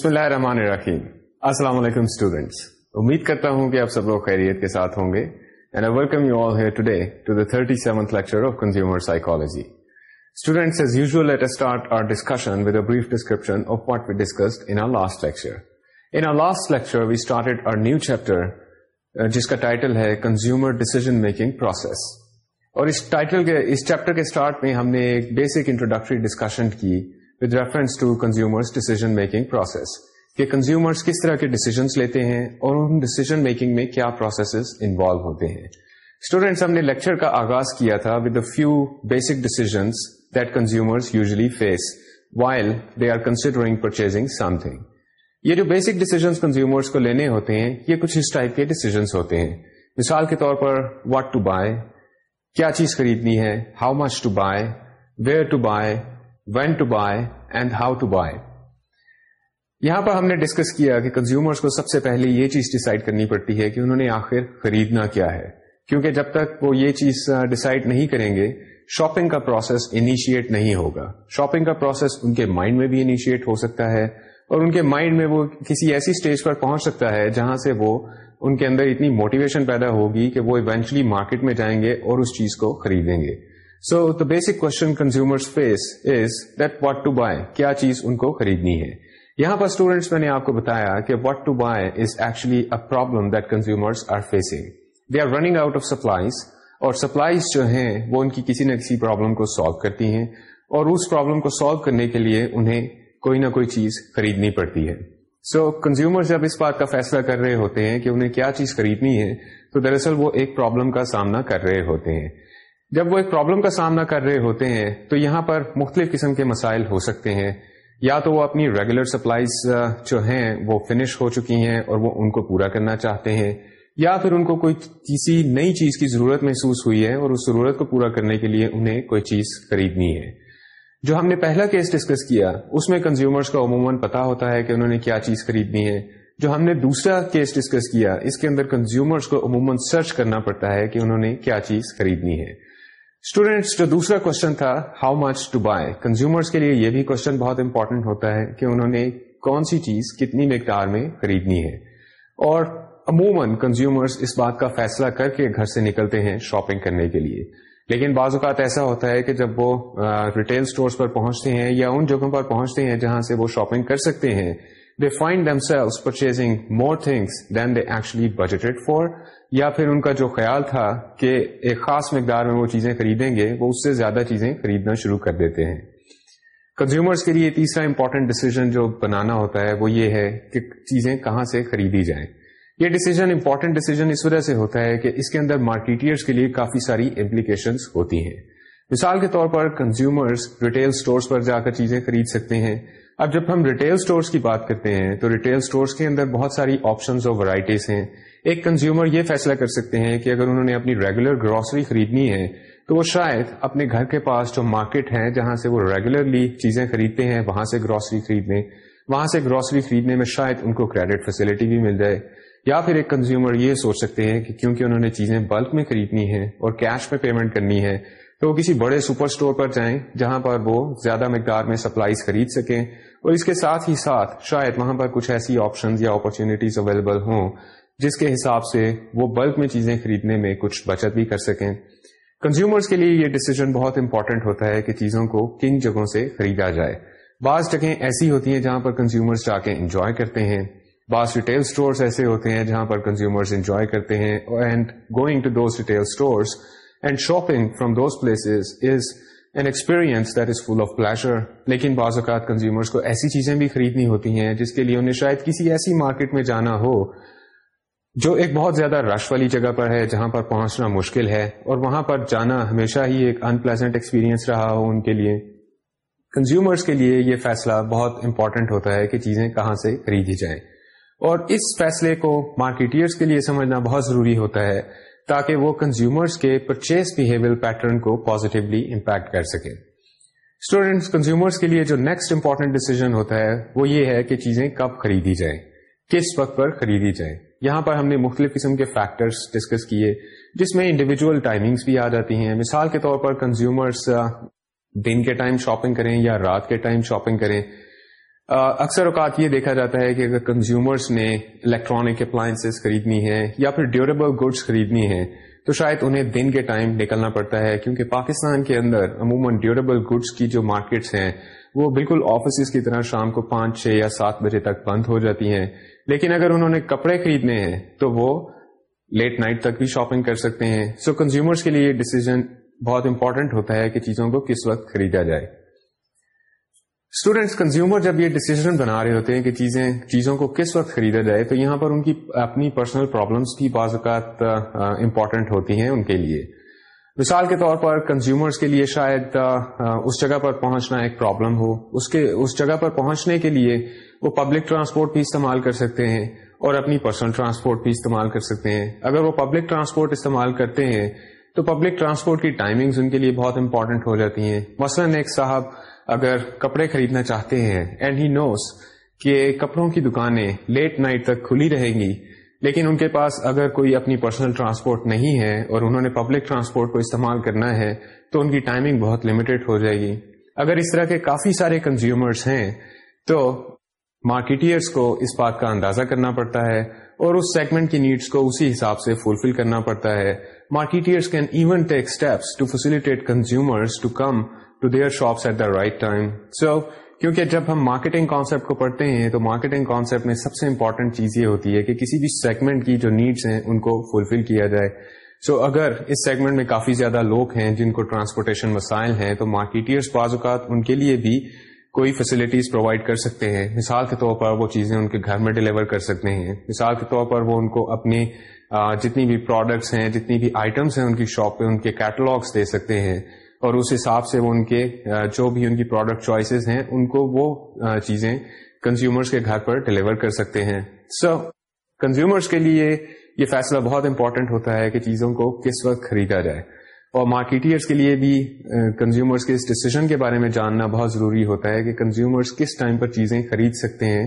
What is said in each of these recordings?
بسم اللہ الرحمن الرحیم السلام علیکم اسٹوڈینٹس امید کرتا ہوں کہ آپ سب لوگ خیریت کے ساتھ ہوں گے uh, جس کا ٹائٹل ہے کنزیومر ڈیسیزن میکنگ پروسیس اور اس اس ٹائٹل کے کے چیپٹر اسٹارٹ میں ہم نے ایک بیسک انٹروڈکٹری ڈسکشن کی to consumers decision making process کہ کنزیومرس کس طرح کے ڈیسیزنس لیتے ہیں اور ان ڈیسیزن میکنگ میں کیا پروسیسز انوالو ہوتے ہیں ہم نے کا آغاز کیا تھا یہ جو بیسک ڈیسیزنس کنزیومرس کو لینے ہوتے ہیں یہ کچھ اس ٹائپ کے ڈیسیزنس ہوتے ہیں مثال کے طور پر واٹ ٹو بائی کیا چیز خریدنی ہے how much to buy where when to buy and how to buy یہاں پر ہم نے ڈسکس کیا کہ کنزیومرز کو سب سے پہلے یہ چیز ڈسائڈ کرنی پڑتی ہے کہ انہوں نے آخر خریدنا کیا ہے کیونکہ جب تک وہ یہ چیز ڈسائڈ نہیں کریں گے شاپنگ کا پروسیس انیشیٹ نہیں ہوگا شاپنگ کا پروسیس ان کے مائنڈ میں بھی انیشیٹ ہو سکتا ہے اور ان کے مائنڈ میں وہ کسی ایسی اسٹیج پر پہنچ سکتا ہے جہاں سے وہ ان کے اندر اتنی موٹیویشن پیدا ہوگی کہ وہ ایونچلی مارکیٹ میں جائیں گے اور اس چیز کو خریدیں گے so the basic question consumer faces is that what to buy کیا چیز ان کو خریدنی ہے یہاں پر اسٹوڈینٹس میں نے آپ کو بتایا کہ what to buy is actually problem that are are facing they running out of اور سپلائیز جو ہیں وہ ان کی کسی نہ کسی پرابلم کو سالو کرتی ہیں اور اس پرابلم کو سالو کرنے کے لیے انہیں کوئی نہ کوئی چیز خریدنی پڑتی ہے سو so, کنزیومر جب اس بات کا فیصلہ کر رہے ہوتے ہیں کہ انہیں کیا چیز خریدنی ہے تو دراصل وہ ایک پرابلم کا سامنا کر رہے ہوتے ہیں جب وہ ایک پرابلم کا سامنا کر رہے ہوتے ہیں تو یہاں پر مختلف قسم کے مسائل ہو سکتے ہیں یا تو وہ اپنی ریگولر سپلائیز جو ہیں وہ فنش ہو چکی ہیں اور وہ ان کو پورا کرنا چاہتے ہیں یا پھر ان کو کوئی کسی نئی چیز کی ضرورت محسوس ہوئی ہے اور اس ضرورت کو پورا کرنے کے لیے انہیں کوئی چیز خریدنی ہے جو ہم نے پہلا کیس ڈسکس کیا اس میں کنزیومرز کا عموماً پتا ہوتا ہے کہ انہوں نے کیا چیز خریدنی ہے جو ہم نے دوسرا کیس ڈسکس کیا اس کے اندر کنزیومرز کو عموماً سرچ کرنا پڑتا ہے کہ انہوں نے کیا چیز خریدنی ہے اسٹوڈینٹس جو دوسرا کوشچن تھا how much to buy consumers کے لیے یہ بھی کوشچن بہت امپورٹنٹ ہوتا ہے کہ انہوں نے کون سی چیز کتنی مقدار میں خریدنی ہے اور عموماً کنزیومرس اس بات کا فیصلہ کر کے گھر سے نکلتے ہیں شاپنگ کرنے کے لیے لیکن بعض اوقات ایسا ہوتا ہے کہ جب وہ ریٹیل اسٹور پر پہنچتے ہیں یا ان جگہوں پر پہنچتے ہیں جہاں سے وہ شاپنگ کر سکتے ہیں they find them purchasing more things then they actually budget for یا پھر ان کا جو خیال تھا کہ ایک خاص مقدار میں وہ چیزیں خریدیں گے وہ اس سے زیادہ چیزیں خریدنا شروع کر دیتے ہیں کنزیومرز کے لیے تیسرا امپورٹنٹ ڈیسیزن جو بنانا ہوتا ہے وہ یہ ہے کہ چیزیں کہاں سے خریدی جائیں یہ ڈیسیزن امپورٹنٹ ڈیسیزن اس وجہ سے ہوتا ہے کہ اس کے اندر مارکیٹرس کے لیے کافی ساری امپلیکیشنس ہوتی ہیں مثال کے طور پر کنزیومرز ریٹیل سٹورز پر جا کر چیزیں خرید سکتے ہیں اب جب ہم ریٹیل سٹورز کی بات کرتے ہیں تو ریٹیل سٹورز کے اندر بہت ساری آپشنز اور ورائٹیز ہیں ایک کنزیومر یہ فیصلہ کر سکتے ہیں کہ اگر انہوں نے اپنی ریگولر گروسری خریدنی ہے تو وہ شاید اپنے گھر کے پاس جو مارکیٹ ہے جہاں سے وہ ریگولرلی چیزیں خریدتے ہیں وہاں سے گروسری خریدنے وہاں سے گروسری خریدنے میں شاید ان کو کریڈٹ فیسلٹی بھی مل جائے یا پھر ایک کنزیومر یہ سوچ سکتے ہیں کہ کیونکہ انہوں نے چیزیں بلک میں خریدنی ہے اور کیش میں پیمنٹ کرنی ہے تو وہ کسی بڑے سپر اسٹور پر جائیں جہاں پر وہ زیادہ مقدار میں سپلائیز خرید سکیں اور اس کے ساتھ ہی ساتھ شاید وہاں پر کچھ ایسی آپشن یا اپرچونیٹیز اویلیبل ہوں جس کے حساب سے وہ بلک میں چیزیں خریدنے میں کچھ بچت بھی کر سکیں کنزیومرز کے لیے یہ ڈیسیزن بہت امپورٹنٹ ہوتا ہے کہ چیزوں کو کن جگہوں سے خریدا جائے بعض جگہیں ایسی ہوتی ہیں جہاں پر کنزیومرز جا کے انجوائے کرتے ہیں بعض ریٹیل سٹورز ایسے ہوتے ہیں جہاں پر کنزیومرز انجوائے کرتے ہیں and going to those retail stores and shopping from those places is an experience that is full of pleasure لیکن بعض اوقات کنزیومرز کو ایسی چیزیں بھی خریدنی ہوتی ہیں جس کے لیے انہیں شاید کسی ایسی مارکیٹ میں جانا ہو جو ایک بہت زیادہ رش والی جگہ پر ہے جہاں پر پہنچنا مشکل ہے اور وہاں پر جانا ہمیشہ ہی ایک ان پلیزنٹ ایکسپیرئنس رہا ہو ان کے لیے کنزیومرز کے لیے یہ فیصلہ بہت امپورٹنٹ ہوتا ہے کہ چیزیں کہاں سے خریدی جائیں اور اس فیصلے کو مارکیٹئرس کے لیے سمجھنا بہت ضروری ہوتا ہے تاکہ وہ کنزیومرز کے پرچیز بہیویئر پیٹرن کو پازیٹیولی امپیکٹ کر سکے اسٹوڈینٹس کنزیومرس کے لیے جو نیکسٹ امپورٹنٹ ڈیسیزن ہوتا ہے وہ یہ ہے کہ چیزیں کب خریدی جائیں کس وقت پر خریدی جائے یہاں پر ہم نے مختلف قسم کے فیکٹرز ڈسکس کیے جس میں انڈیویجول ٹائمنگس بھی آ جاتی ہیں مثال کے طور پر کنزیومرس دن کے ٹائم شاپنگ کریں یا رات کے ٹائم شاپنگ کریں اکثر اوقات یہ دیکھا جاتا ہے کہ اگر کنزیومرس نے الیکٹرانک اپلائنس خریدنی ہے یا پھر ڈیوریبل گڈس خریدنی ہے تو شاید انہیں دن کے ٹائم نکلنا پڑتا ہے کیونکہ پاکستان کے اندر عموماً ڈیوریبل گڈس کی جو مارکیٹس ہیں وہ بالکل آفیسز کی طرح شام کو پانچ چھ یا سات بجے تک بند ہو جاتی ہیں لیکن اگر انہوں نے کپڑے خریدنے ہیں تو وہ لیٹ نائٹ تک بھی شاپنگ کر سکتے ہیں سو کنزیومرس کے لیے یہ ڈیسیزن بہت امپورٹنٹ ہوتا ہے کہ چیزوں کو کس وقت خریدا جائے اسٹوڈینٹس کنزیومر جب یہ ڈیسیزن بنا رہے ہوتے ہیں کہ چیزیں چیزوں کو کس وقت خریدا جائے تو یہاں پر ان کی اپنی پرسنل پرابلمس کی اوقات امپورٹنٹ ہوتی ہیں ان کے لیے مثال کے طور پر کنزیومرس کے لیے شاید اس جگہ پر پہنچنا ایک پرابلم ہو اس کے اس جگہ پر پہنچنے کے لیے وہ پبلک ٹرانسپورٹ بھی استعمال کر سکتے ہیں اور اپنی پرسنل ٹرانسپورٹ بھی استعمال کر سکتے ہیں اگر وہ پبلک ٹرانسپورٹ استعمال کرتے ہیں تو پبلک ٹرانسپورٹ کی ٹائمنگز ان کے لیے بہت امپورٹنٹ ہو جاتی ہیں مثلاً ایک صاحب اگر کپڑے خریدنا چاہتے ہیں اینڈ ہی نوز کہ کپڑوں کی دکانیں لیٹ نائٹ تک کھلی رہیں گی لیکن ان کے پاس اگر کوئی اپنی پرسنل ٹرانسپورٹ نہیں ہے اور انہوں نے پبلک ٹرانسپورٹ کو استعمال کرنا ہے تو ان کی ٹائمنگ بہت لمیٹڈ ہو جائے گی اگر اس طرح کے کافی سارے کنزیومرس ہیں تو مارکیٹئرس کو اس بات کا اندازہ کرنا پڑتا ہے اور اس سیگمنٹ کی نیڈس کو اسی حساب سے فلفل کرنا پڑتا ہے marketers can even take steps to consumer shops at the right time so کیونکہ جب ہم مارکیٹنگ کانسیپٹ کو پڑھتے ہیں تو مارکیٹنگ کانسیپٹ میں سب سے امپورٹنٹ چیز یہ ہوتی ہے کہ کسی بھی سیگمنٹ کی جو نیڈس ہیں ان کو فلفل کیا جائے سو so, اگر اس سیگمنٹ میں کافی زیادہ لوگ ہیں جن کو ٹرانسپورٹیشن مسائل ہیں تو مارکیٹرس اوقات ان کے لیے بھی کوئی فیسلٹیز پرووائڈ کر سکتے ہیں مثال کے طور پر وہ چیزیں ان کے گھر میں ڈلیور کر سکتے ہیں مثال کے طور پر وہ ان کو اپنی جتنی بھی پروڈکٹس ہیں جتنی بھی آئٹمس ہیں ان کی شاپ پہ ان کے کیٹلاگس دے سکتے ہیں اور اس حساب سے وہ ان کے جو بھی ان کی پروڈکٹ چوائسیز ہیں ان کو وہ چیزیں کنزیومرس کے گھر پر ڈلیور کر سکتے ہیں سو so, کنزیومرس کے لیے یہ فیصلہ بہت امپورٹنٹ ہوتا ہے کہ چیزوں کو کس وقت خریدا جائے اور مارکیٹرس کے لیے بھی کنزیومرس کے اس ڈسیزن کے بارے میں جاننا بہت ضروری ہوتا ہے کہ کنزیومرس کس ٹائم پر چیزیں خرید سکتے ہیں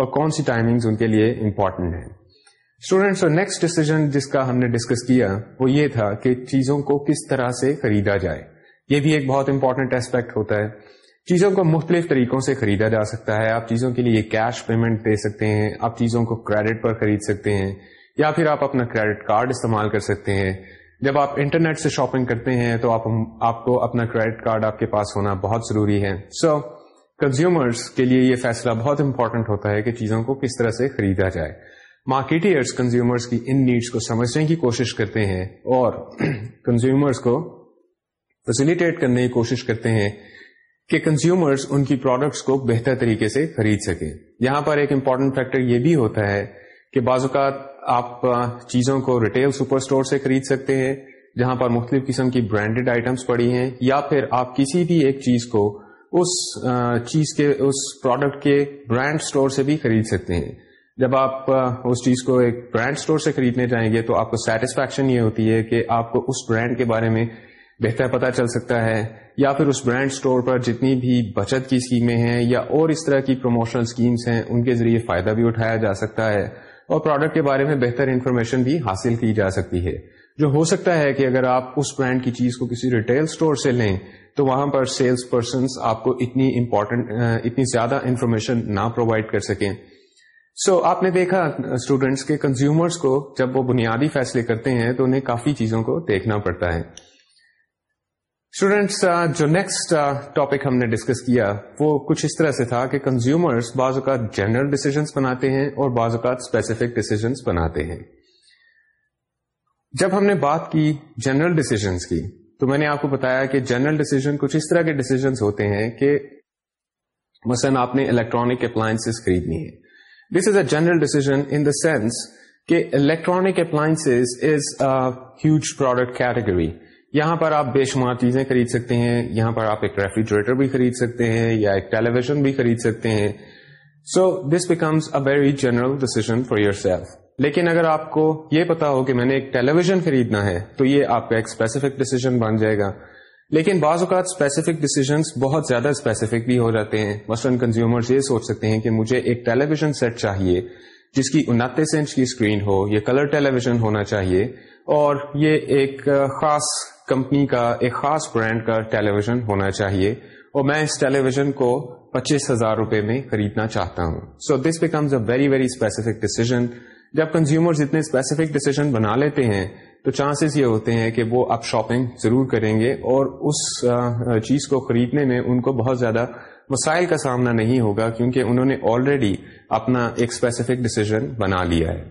اور کون سی ٹائمنگ ان کے لیے امپورٹنٹ ہیں اسٹوڈینٹس اور نیکسٹ ڈسیزن جس کا ہم نے ڈسکس کیا وہ یہ تھا کہ چیزوں کو کس طرح سے خریدا جائے یہ بھی ایک بہت امپورٹینٹ ایسپیکٹ ہوتا ہے چیزوں کو مختلف طریقوں سے خریدا جا سکتا ہے آپ چیزوں کے لیے کیش پیمنٹ دے سکتے ہیں آپ چیزوں کو کریڈٹ پر خرید سکتے ہیں یا پھر آپ اپنا کریڈٹ کارڈ استعمال کر سکتے ہیں جب آپ انٹرنیٹ سے شاپنگ کرتے ہیں تو آپ آپ کو اپنا کریڈٹ کارڈ آپ کے پاس ہونا بہت ضروری ہے سو so, کنزیومرس کے لیے یہ فیصلہ بہت امپورٹنٹ ہوتا ہے کہ چیزوں کو کس طرح سے خریدا جائے مارکیٹرس کنزیومرس کی ان نیڈس کو سمجھنے کی کوشش کرتے ہیں اور کنزیومرس کو فسلیٹیٹ کرنے کی کوشش کرتے ہیں کہ کنزیومرس ان کی پروڈکٹس کو بہتر طریقے سے خرید سکیں یہاں پر ایک امپورٹنٹ فیکٹر یہ بھی ہوتا ہے کہ بعض اوقات آپ چیزوں کو ریٹیل سپر اسٹور سے خرید سکتے ہیں جہاں پر مختلف قسم کی برانڈیڈ آئٹمس پڑی ہیں یا پھر آپ کسی بھی ایک چیز کو اس چیز کے اس پروڈکٹ کے برانڈ اسٹور سے بھی خرید سکتے ہیں جب آپ اس چیز کو ایک برانڈ اسٹور سے خریدنے جائیں گے تو آپ کو سیٹسفیکشن یہ ہوتی ہے کہ آپ کو اس برانڈ کے بارے میں بہتر پتہ چل سکتا ہے یا پھر اس برانڈ اسٹور پر جتنی بھی بچت کی اسکیمیں ہیں یا اور اس طرح کی پروموشنل اسکیمس ہیں ان کے ذریعے فائدہ بھی اٹھایا جا سکتا ہے اور پروڈکٹ کے بارے میں بہتر انفارمیشن بھی حاصل کی جا سکتی ہے جو ہو سکتا ہے کہ اگر آپ اس برانڈ کی چیز کو کسی ریٹیل اسٹور سے لیں تو وہاں پر سیلس پرسنس آپ کو اتنی امپورٹنٹ اتنی زیادہ انفارمیشن نہ پرووائڈ کر سکیں سو so, آپ نے دیکھا اسٹوڈینٹس کے کنزیومرس کو جب وہ بنیادی فیصلے کرتے ہیں تو انہیں کافی چیزوں کو دیکھنا پڑتا ہے اسٹوڈینٹس uh, جو نیکسٹ ٹاپک uh, ہم نے ڈسکس کیا وہ کچھ اس طرح سے تھا کہ کنزیومرس بعض اوقات جنرل ڈیسیزنس بناتے ہیں اور بعض اوقات اسپیسیفک ڈیسیزنس بناتے ہیں جب ہم نے بات کی جنرل ڈیسیزنس کی تو میں نے آپ کو بتایا کہ جنرل ڈیسیزن کچھ اس طرح کے ڈیسیزنس ہوتے ہیں کہ مثلاً آپ نے الیکٹرانک اپلائنس خریدنی ہے this is a general decision in the sense کہ electronic appliance is a huge product category یہاں پر آپ بے شمار چیزیں خرید سکتے ہیں یہاں پر آپ ایک ریفریجریٹر بھی خرید سکتے ہیں یا ایک ٹیلی ویژن بھی خرید سکتے ہیں so this becomes a very general decision for yourself لیکن اگر آپ کو یہ پتا ہو کہ میں نے ایک ٹیلی ویژن خریدنا ہے تو یہ آپ کا ایک اسپیسیفک ڈیسیزن بن جائے گا لیکن بعض اوقات اسپیسیفک ڈیسیزنس بہت زیادہ اسپیسیفک بھی ہو جاتے ہیں مثلاً کنزیومر یہ سوچ سکتے ہیں کہ مجھے ایک ٹیلیویژن سیٹ چاہیے جس کی انتیس انچ کی اسکرین ہو یہ کلر ٹیلیویژن ہونا چاہیے اور یہ ایک خاص کمپنی کا ایک خاص برانڈ کا ٹیلی ویژن ہونا چاہیے اور میں اس ٹیلی ویژن کو پچیس ہزار روپے میں خریدنا چاہتا ہوں so this becomes a very very specific decision جب کنزیومر اتنے اسپیسیفک ڈیسیزن بنا لیتے ہیں تو چانسز یہ ہوتے ہیں کہ وہ آپ شاپنگ ضرور کریں گے اور اس چیز کو خریدنے میں ان کو بہت زیادہ مسائل کا سامنا نہیں ہوگا کیونکہ انہوں نے آلریڈی اپنا ایک اسپیسیفک ڈیسیزن بنا لیا ہے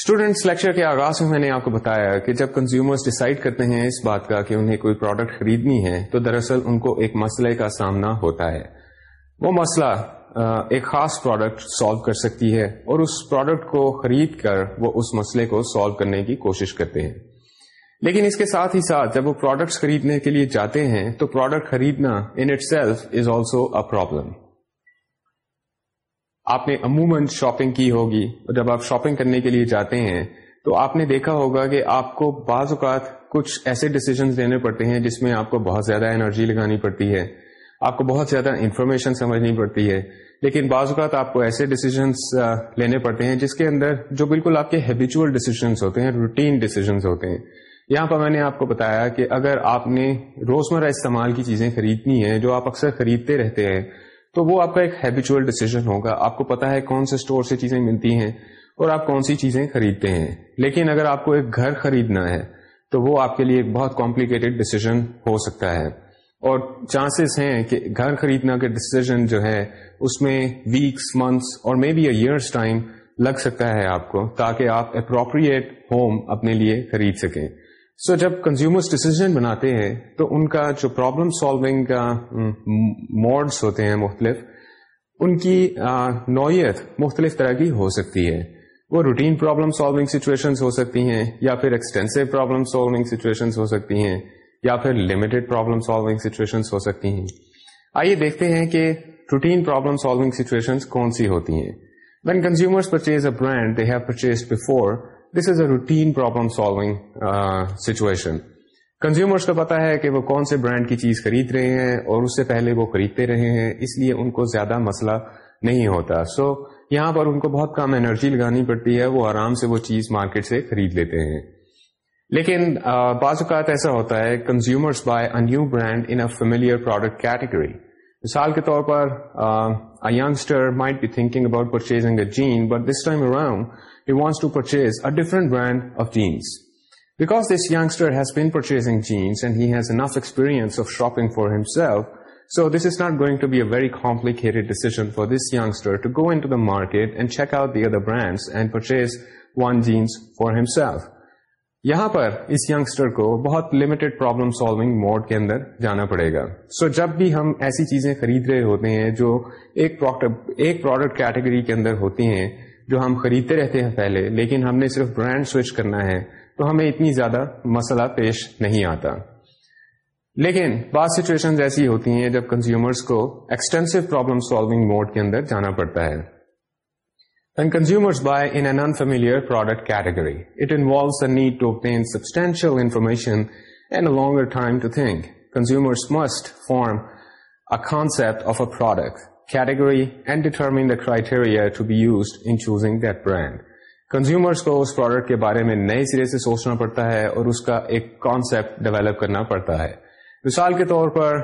اسٹوڈینٹس لیکچر کے آغاز میں میں نے آپ کو بتایا کہ جب کنزیومر ڈسائڈ کرتے ہیں اس بات کا کہ انہیں کوئی پروڈکٹ خریدنی ہے تو دراصل ان کو ایک مسئلے کا سامنا ہوتا ہے وہ مسئلہ ایک خاص پروڈکٹ سالو کر سکتی ہے اور اس پروڈکٹ کو خرید کر وہ اس مسئلے کو سالو کرنے کی کوشش کرتے ہیں لیکن اس کے ساتھ ہی ساتھ جب وہ پروڈکٹس خریدنے کے لیے جاتے ہیں تو پروڈکٹ خریدنا in itself is also a problem آپ نے عموماً شاپنگ کی ہوگی اور جب آپ شاپنگ کرنے کے لیے جاتے ہیں تو آپ نے دیکھا ہوگا کہ آپ کو بعض اوقات کچھ ایسے ڈسیزنس لینے پڑتے ہیں جس میں آپ کو بہت زیادہ انرجی لگانی پڑتی ہے آپ کو بہت زیادہ انفارمیشن سمجھنی پڑتی ہے لیکن بعض اوقات آپ کو ایسے ڈیسیزنس لینے پڑتے ہیں جس کے اندر جو بالکل آپ کے ہیبیچول ڈیسیزنس ہوتے ہیں روٹین ڈیسیزنس ہوتے ہیں یہاں پر میں نے آپ کو بتایا کہ اگر آپ نے روزمرہ استعمال کی چیزیں خریدنی ہیں جو آپ اکثر خریدتے رہتے ہیں تو وہ آپ کا ایک ہیبیچوئل ڈیسیزن ہوگا آپ کو پتا ہے کون سے اسٹور سے چیزیں ملتی ہیں اور آپ کون سی چیزیں خریدتے ہیں لیکن اگر آپ کو ایک گھر خریدنا ہے تو وہ آپ کے لیے ایک بہت کمپلیکیٹڈ ڈیسیزن ہو سکتا ہے اور چانسز ہیں کہ گھر خریدنا کا ڈیسیزن جو ہے اس میں ویکس منتھس اور may be a years time لگ سکتا ہے آپ کو تاکہ آپ اپروپریٹ ہوم اپنے لیے خرید سکیں سو جب کنزیومرس ڈیسیزن بناتے ہیں تو ان کا جو پرابلم سالونگ کا موڈس ہوتے ہیں مختلف ان کی نوعیت مختلف طرح کی ہو سکتی ہے وہ روٹین پرابلم سالونگ سچویشن ہو سکتی ہیں یا پھر ایکسٹینسو پرابلم سالونگ سچویشن ہو سکتی ہیں یا پھر لمیٹڈ پرابلم سالونگ سچویشن ہو سکتی ہیں آئیے دیکھتے ہیں کہ روٹین پرابلم سالونگ سچویشن کون سی ہوتی ہیں when consumers purchase a brand they have purchase before this is a routine problem solving situation consumers کو پتا ہے کہ وہ کون سے برانڈ کی چیز خرید رہے ہیں اور اس سے پہلے وہ خریدتے رہے ہیں اس لیے ان کو زیادہ مسئلہ نہیں ہوتا سو so, یہاں پر ان کو بہت کم انرجی لگانی پڑتی ہے وہ آرام سے وہ چیز مارکیٹ سے خرید لیتے ہیں لیکن بعض اوقات ایسا ہوتا ہے consumers buy a new brand in a familiar product category مثال کے طور پر A youngster might be thinking about purchasing a jean, but this time around, he wants to purchase a different brand of jeans. Because this youngster has been purchasing jeans and he has enough experience of shopping for himself, so this is not going to be a very complicated decision for this youngster to go into the market and check out the other brands and purchase one jeans for himself. یہاں پر اس youngster کو بہت limited problem solving mode کے اندر جانا پڑے گا سو so, جب بھی ہم ایسی چیزیں خرید رہے ہوتے ہیں جو ایک پروڈکٹ کیٹیگری کے اندر ہوتی ہیں جو ہم خریدتے رہتے ہیں پہلے لیکن ہم نے صرف برانڈ سوئچ کرنا ہے تو ہمیں اتنی زیادہ مسئلہ پیش نہیں آتا لیکن بعض سچویشن ایسی ہوتی ہیں جب کنزیومرز کو ایکسٹینسو پرابلم سالونگ موڈ کے اندر جانا پڑتا ہے must form concept of product category and determining the criteria to be used in choosing that brand consumers کو اس پروڈکٹ کے بارے میں نئے سرے سے سوچنا پڑتا ہے اور اس کا ایک کانسپٹ ڈیویلپ کرنا پڑتا ہے مثال کے طور پر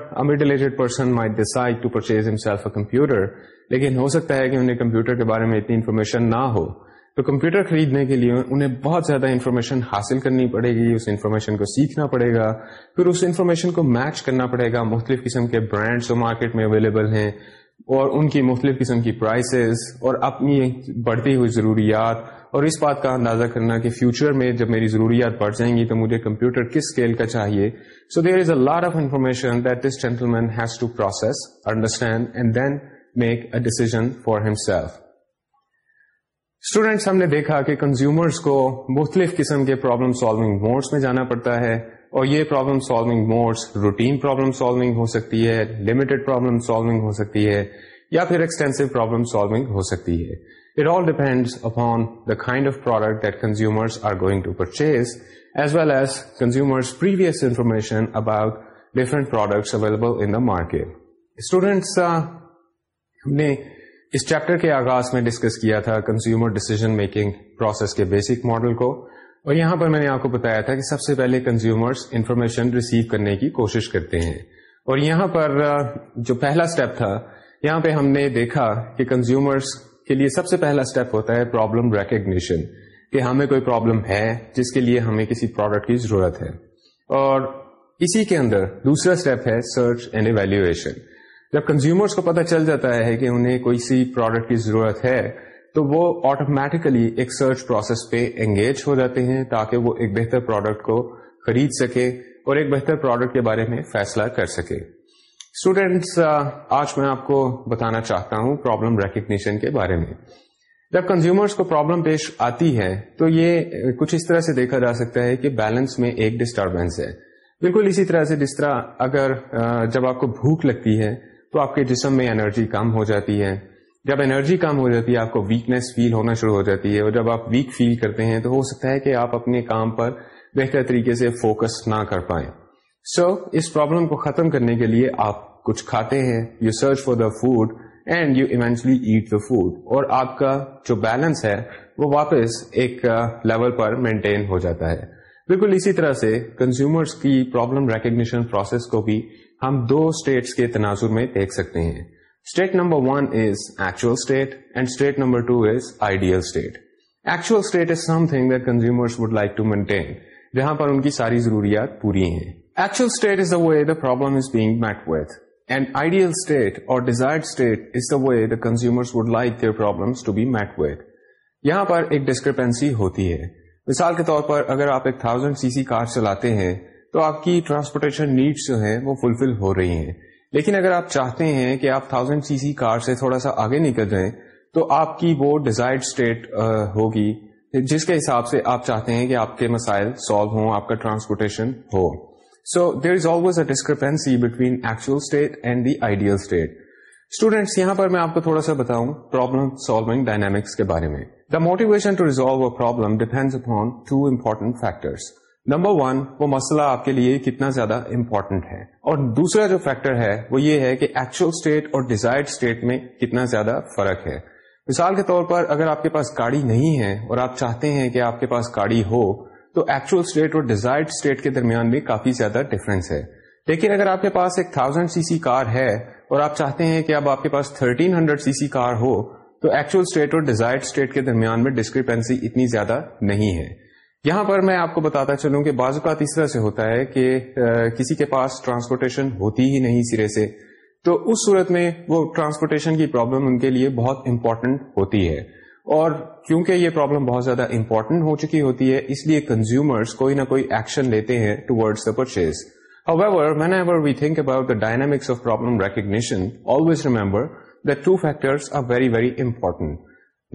person may decide to purchase a computer لیکن ہو سکتا ہے کہ انہیں کمپیوٹر کے بارے میں اتنی انفارمیشن نہ ہو تو کمپیوٹر خریدنے کے لیے انہیں بہت زیادہ انفارمیشن حاصل کرنی پڑے گی اس انفارمیشن کو سیکھنا پڑے گا پھر اس انفارمیشن کو میچ کرنا پڑے گا مختلف قسم کے برانڈ مارکیٹ میں اویلیبل ہیں اور ان کی مختلف قسم کی پرائسز اور اپنی بڑھتی ہوئی ضروریات اور اس بات کا اندازہ کرنا کہ فیوچر میں جب میری ضروریات بڑھ جائیں گی تو مجھے کمپیوٹر کس اسکیل کا چاہیے سو there is a lot of information that this gentleman has to process understand and then make a decision for self students ہم نے دیکھا کہ کنزیومرس کو مختلف قسم کے پرابلم سالونگ موڈس میں جانا پڑتا ہے اور یہ problem solving modes routine problem solving ہو سکتی ہے لمیٹڈ پرابلم سالونگ ہو سکتی ہے یا پھر ایکسٹینسو پرابلم سالونگ ہو سکتی ہے it all depends upon the kind of product that consumer to purchase as well as consumers products available in the market students نے اس چیپٹر کے آغاز میں ڈسکس کیا تھا کنزیومر ڈیسیزن میکنگ پروسیس کے بیسک ماڈل کو اور یہاں پر میں نے آپ کو بتایا تھا کہ سب سے پہلے کنزیومرس انفارمیشن ریسیو کرنے کی کوشش کرتے ہیں اور یہاں پر جو پہلا اسٹیپ تھا یہاں پہ ہم نے دیکھا کہ کنزیومرس کے لیے سب سے پہلا اسٹیپ ہوتا ہے پرابلم ریکگنیشن کہ ہمیں کوئی پرابلم ہے جس کے لیے ہمیں کسی پروڈکٹ کی ضرورت ہے اور اسی کے اندر دوسرا اسٹیپ ہے سرچ اینڈ ایویلویشن جب کنزیومرس کو پتہ چل جاتا ہے کہ انہیں کوئی سی پروڈکٹ کی ضرورت ہے تو وہ آٹومیٹیکلی ایک سرچ پروسیس پہ انگیج ہو جاتے ہیں تاکہ وہ ایک بہتر پروڈکٹ کو خرید سکے اور ایک بہتر پروڈکٹ کے بارے میں فیصلہ کر سکے اسٹوڈینٹس uh, آج میں آپ کو بتانا چاہتا ہوں پرابلم ریکگنیشن کے بارے میں جب کنزیومرس کو پرابلم پیش آتی ہے تو یہ کچھ اس طرح سے دیکھا جا سکتا ہے کہ بیلنس میں ایک ڈسٹربینس ہے بالکل اسی طرح سے جس طرح اگر جب آپ کو بھوک لگتی ہے تو آپ کے جسم میں انرجی کم ہو جاتی ہے جب انرجی کم ہو جاتی ہے آپ کو ویکنیس فیل ہونا شروع ہو جاتی ہے اور جب آپ ویک فیل کرتے ہیں تو ہو سکتا ہے کہ آپ اپنے کام پر بہتر طریقے سے فوکس نہ کر پائیں سو اس پرابلم کو ختم کرنے کے لیے آپ کچھ کھاتے ہیں you search for the food and you eventually eat the food اور آپ کا جو بیلنس ہے وہ واپس ایک لیول پر مینٹین ہو جاتا ہے بالکل اسی طرح سے کنزیومرس کی پرابلم ریکگنیشن پروسیس کو بھی ہم دو اسٹیٹس کے تناظر میں دیکھ سکتے ہیں state number one is actual state and state number two is ideal state actual state is something that would like to maintain جہاں پر ان کی ساری ضروریات پوری ہیں Actual state is the way the problem is being met with. An ideal state or desired state is the way the consumers would like their problems to be met with. یہاں پر ایک ڈسکرپینسی ہوتی ہے مثال کے طور پر اگر آپ ایک تھاؤزینڈ سی سی کار چلاتے ہیں تو آپ کی ٹرانسپورٹیشن نیڈس جو ہیں وہ فلفل ہو رہی ہیں لیکن اگر آپ چاہتے ہیں کہ آپ تھاؤزینڈ سی سی کار سے تھوڑا سا آگے نکل جائیں تو آپ کی وہ ڈیزائرڈ اسٹیٹ ہوگی جس کے حساب سے آپ چاہتے ہیں کہ آپ کے مسائل سالو ہوں آپ کا ٹرانسپورٹیشن ہو سو میں آپ کو تھوڑا سا بتاؤں ڈائنامکس کے بارے میں مسئلہ آپ کے لیے کتنا زیادہ امپورٹنٹ ہے اور دوسرا جو فیکٹر ہے وہ یہ ہے کہ ایکچوئل اسٹیٹ اور ڈیزائر میں کتنا زیادہ فرق ہے مثال کے طور پر اگر آپ کے پاس گاڑی نہیں ہے اور آپ چاہتے ہیں کہ آپ کے پاس گاڑی ہو تو ایکچوئل اسٹیٹ اور ڈیزائر کے درمیان بھی کافی زیادہ ڈفرینس ہے لیکن اگر آپ کے پاس ایک تھاؤزینڈ سی سی کار ہے اور آپ چاہتے ہیں کہ اب ڈیزائر کے درمیان میں اتنی زیادہ نہیں ہے یہاں پر میں آپ کو بتاتا چلوں کہ بعض اوقات اس طرح سے ہوتا ہے کہ کسی کے پاس ٹرانسپورٹیشن ہوتی ہی نہیں سرے سے تو اس صورت میں وہ ٹرانسپورٹیشن کی پرابلم ان کے لیے بہت امپورٹنٹ ہوتی ہے اور کیونکہ یہ پرابلم بہت زیادہ امپورٹنٹ ہو چکی ہوتی ہے اس لیے کنزیومرس کوئی نہ کوئی ایکشن لیتے ہیں towards the purchase dynamics ever we think about remember problem two always remember very, are very very one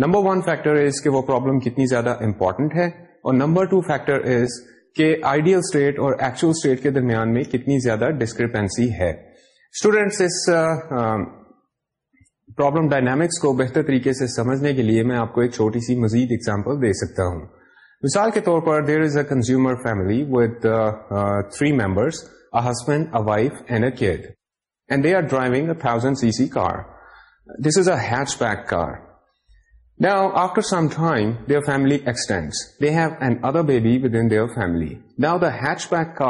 number one factor وہ پرابلم کتنی زیادہ important ہے اور نمبر ٹو فیکٹر از کہ آئیڈیل اسٹیٹ اور ایکچوئل اسٹیٹ کے درمیان میں کتنی زیادہ discrepancy ہے اسٹوڈینٹس پرابلم ڈائنامکس کو بہتر طریقے سے سمجھنے کے لیے میں آپ کو ایک چھوٹی سی مزید اگزامپل دے سکتا ہوں مثال کے طور پر there is a consumer family with three we husband a wife and a kid and they are driving a thousand C C car this is a hatchback car Now, after some time, their family extends. They have other baby with in their family now hatchback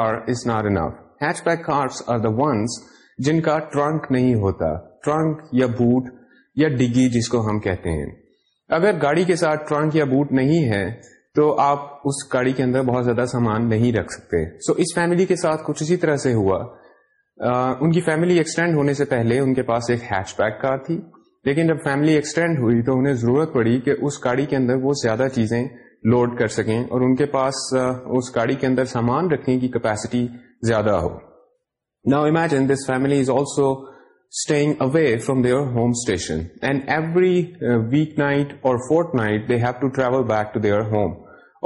not enough hatchback car are the ones جن کا trunk نہیں ہوتا trunk یا boot یا ڈگی جس کو ہم کہتے ہیں اگر گاڑی کے ساتھ ٹرنک یا بوٹ نہیں ہے تو آپ اس گاڑی کے اندر بہت زیادہ سامان نہیں رکھ سکتے سو so, اس فیملی کے ساتھ کچھ اسی طرح سے ہوا ان کی فیملی ایکسٹینڈ ہونے سے پہلے ان کے پاس ایک ہیچ بیک کار تھی لیکن جب فیملی ایکسٹینڈ ہوئی تو انہیں ضرورت پڑی کہ اس گاڑی کے اندر وہ زیادہ چیزیں لوڈ کر سکیں اور ان کے پاس اس گاڑی کے اندر سامان رکھنے کی کیپیسٹی زیادہ ہو now imagine this family is also staying away from their home station and every week night or fourth night have have to travel back to home. Home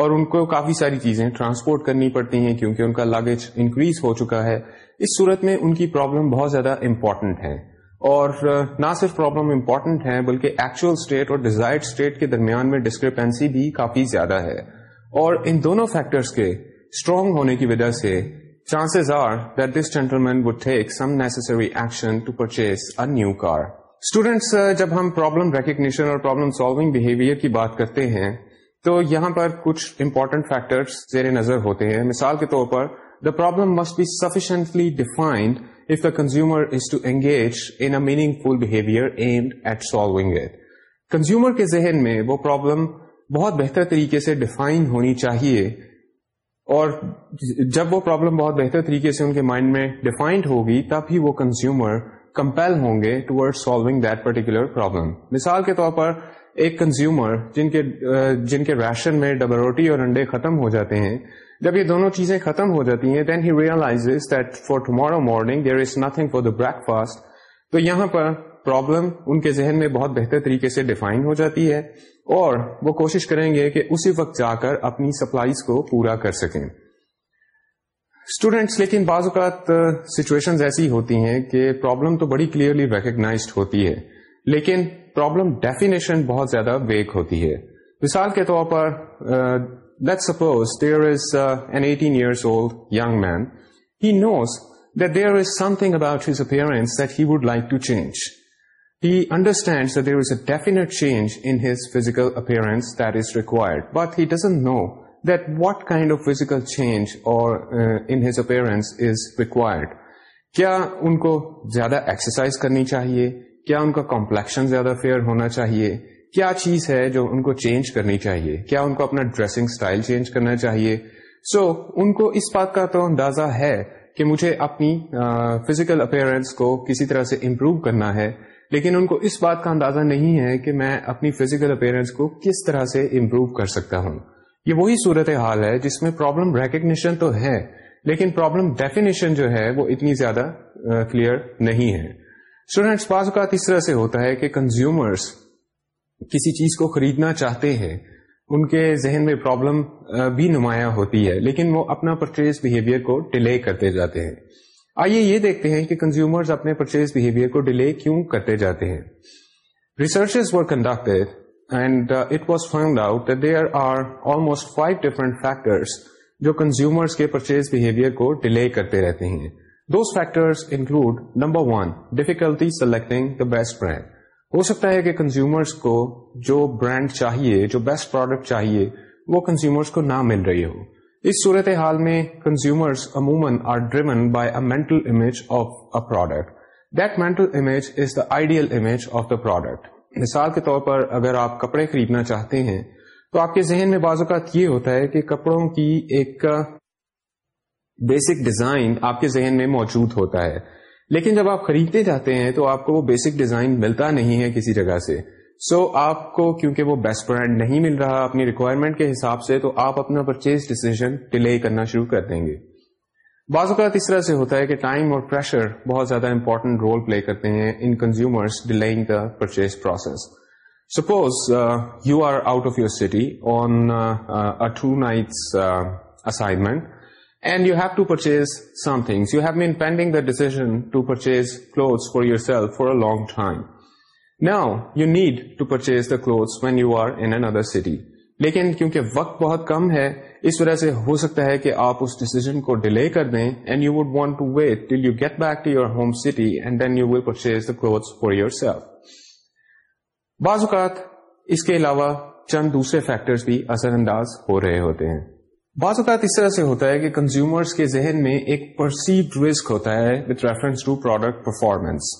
اور ان کو کافی ساری چیزیں ٹرانسپورٹ کرنی پڑتی ہیں کیونکہ ان کا لگیج انکریز ہو چکا ہے اس صورت میں ان کی پرابلم بہت زیادہ امپورٹنٹ ہے اور uh, نہ صرف پرابلم امپورٹنٹ ہیں بلکہ ایکچوئل اسٹیٹ اور ڈیزائر اسٹیٹ کے درمیان میں ڈسکرپینسی بھی کافی زیادہ ہے اور ان دونوں فیکٹرس کے اسٹرانگ ہونے کی وجہ سے chances are that this gentleman take some necessary actions new car students جب ہم پرابلم ریکگنیشن اور پرابلم سالوگ بہیویئر کی بات کرتے ہیں تو یہاں پر کچھ امپورٹنٹ فیکٹر زیر نظر ہوتے ہیں مثال کے طور پر the problem must be sufficiently defined if the consumer is to engage in a meaningful behaviour aimed at solving it consumer کے ذہن میں وہ پرابلم بہت بہتر طریقے سے ڈیفائن ہونی چاہیے اور جب وہ پرابلم بہت بہتر طریقے سے ان کے مائنڈ میں ڈیفائنڈ ہوگی تب ہی وہ کنزیومر کمپیل ہوں گے ٹوڈ سالوگ دیٹ پرٹیکولر پرابلم مثال کے طور پر ایک کنزیومر جن کے جن کے راشن میں ڈبل روٹی اور انڈے ختم ہو جاتے ہیں جب یہ دونوں چیزیں ختم ہو جاتی ہیں then he realize that for tomorrow morning there is nothing for the breakfast تو یہاں پر پرابلم ان کے ذہن میں بہت بہتر طریقے سے ڈیفائن ہو جاتی ہے اور وہ کوشش کریں گے کہ اسی وقت جا کر اپنی سپلائیز کو پورا کر سکیں اسٹوڈینٹس لیکن بعض اوقات سچویشن ایسی ہوتی ہیں کہ پرابلم تو بڑی کلیئرلی ریکگنائزڈ ہوتی ہے لیکن پرابلم ڈیفینیشن بہت زیادہ ویک ہوتی ہے مثال کے طور پر let suppose there is an eighteen years old young man he knows that there is something about his that he would like to change he understands that there is a definite change in his physical appearance that is required. But he doesn't know that what kind of physical change or uh, in his appearance is required. کیا ان کو زیادہ exercise کرنی چاہیے کیا ان کا complexion زیادہ fair ہونا چاہیے کیا چیز ہے جو ان کو چینج کرنی چاہیے کیا ان کو اپنا ڈریسنگ اسٹائل چینج کرنا چاہیے سو so, ان کو اس بات کا تو اندازہ ہے کہ مجھے اپنی فزیکل uh, اپیئرنس کو کسی طرح سے امپروو کرنا ہے لیکن ان کو اس بات کا اندازہ نہیں ہے کہ میں اپنی فزیکل اپیرنس کو کس طرح سے امپروو کر سکتا ہوں یہ وہی صورت حال ہے جس میں پرابلم ریکگنیشن تو ہے لیکن پرابلم ڈیفینیشن جو ہے وہ اتنی زیادہ کلیئر نہیں ہے اسٹوڈینٹس بعض اوقات اس طرح سے ہوتا ہے کہ کنزیومرس کسی چیز کو خریدنا چاہتے ہیں ان کے ذہن میں پرابلم بھی نمایاں ہوتی ہے لیکن وہ اپنا پرچیز بہیویئر کو ڈیلے کرتے جاتے ہیں آئیے یہ دیکھتے ہیں کہ کنزیومر اپنے پرچیز بہیویئر کو ڈیلے کیوں کرتے جاتے ہیں research conducted and it was find out there are almost five different factors جو کنزیومرس کے پرچیز بہیویئر کو ڈیلے کرتے رہتے ہیں those factor include number one difficulty selecting the best brand ہو سکتا ہے کہ کنزیومرس کو جو برانڈ چاہیے جو بیسٹ پروڈکٹ چاہیے وہ کنزیومرس کو نہ مل رہی ہو اس صورت حال میں کنزیومرز عموماً are driven by mental image of product that mental image is the ideal image of the product مثال کے طور پر اگر آپ کپڑے خریدنا چاہتے ہیں تو آپ کے ذہن میں بعض اوقات یہ ہوتا ہے کہ کپڑوں کی ایک بیسک ڈیزائن آپ کے ذہن میں موجود ہوتا ہے لیکن جب آپ خریدتے جاتے ہیں تو آپ کو وہ بیسک ڈیزائن ملتا نہیں ہے کسی جگہ سے سو so, آپ کو کیونکہ وہ بیسٹ برانڈ نہیں مل رہا اپنی ریکوائرمنٹ کے حساب سے تو آپ اپنا پرچیز ڈیسیزن ڈیلے کرنا شروع کر دیں گے بعض اوقات اس طرح سے ہوتا ہے کہ ٹائم اور پریشر بہت زیادہ امپورٹنٹ رول پلے کرتے ہیں in consumer delaying the purchase process suppose you are out of your city on two nights assignment and you have to purchase something you have been pending the decision to purchase clothes for yourself for a long time you you need to purchase the when when you are another city لیکن کیونکہ وقت بہت کم ہے اس وجہ سے ہو سکتا ہے کہ آپ اس ڈیسیزن کو ڈیلے کر دیں and you would want to wait till you get back to your home city and then you will purchase the clothes for yourself بعض اوقات اس کے علاوہ چند دوسرے فیکٹرز بھی اثر انداز ہو رہے ہوتے ہیں بعض اوقات اس طرح سے ہوتا ہے کہ کنزیومرز کے ذہن میں ایک پرسیوڈ رسک ہوتا ہے with reference to product performance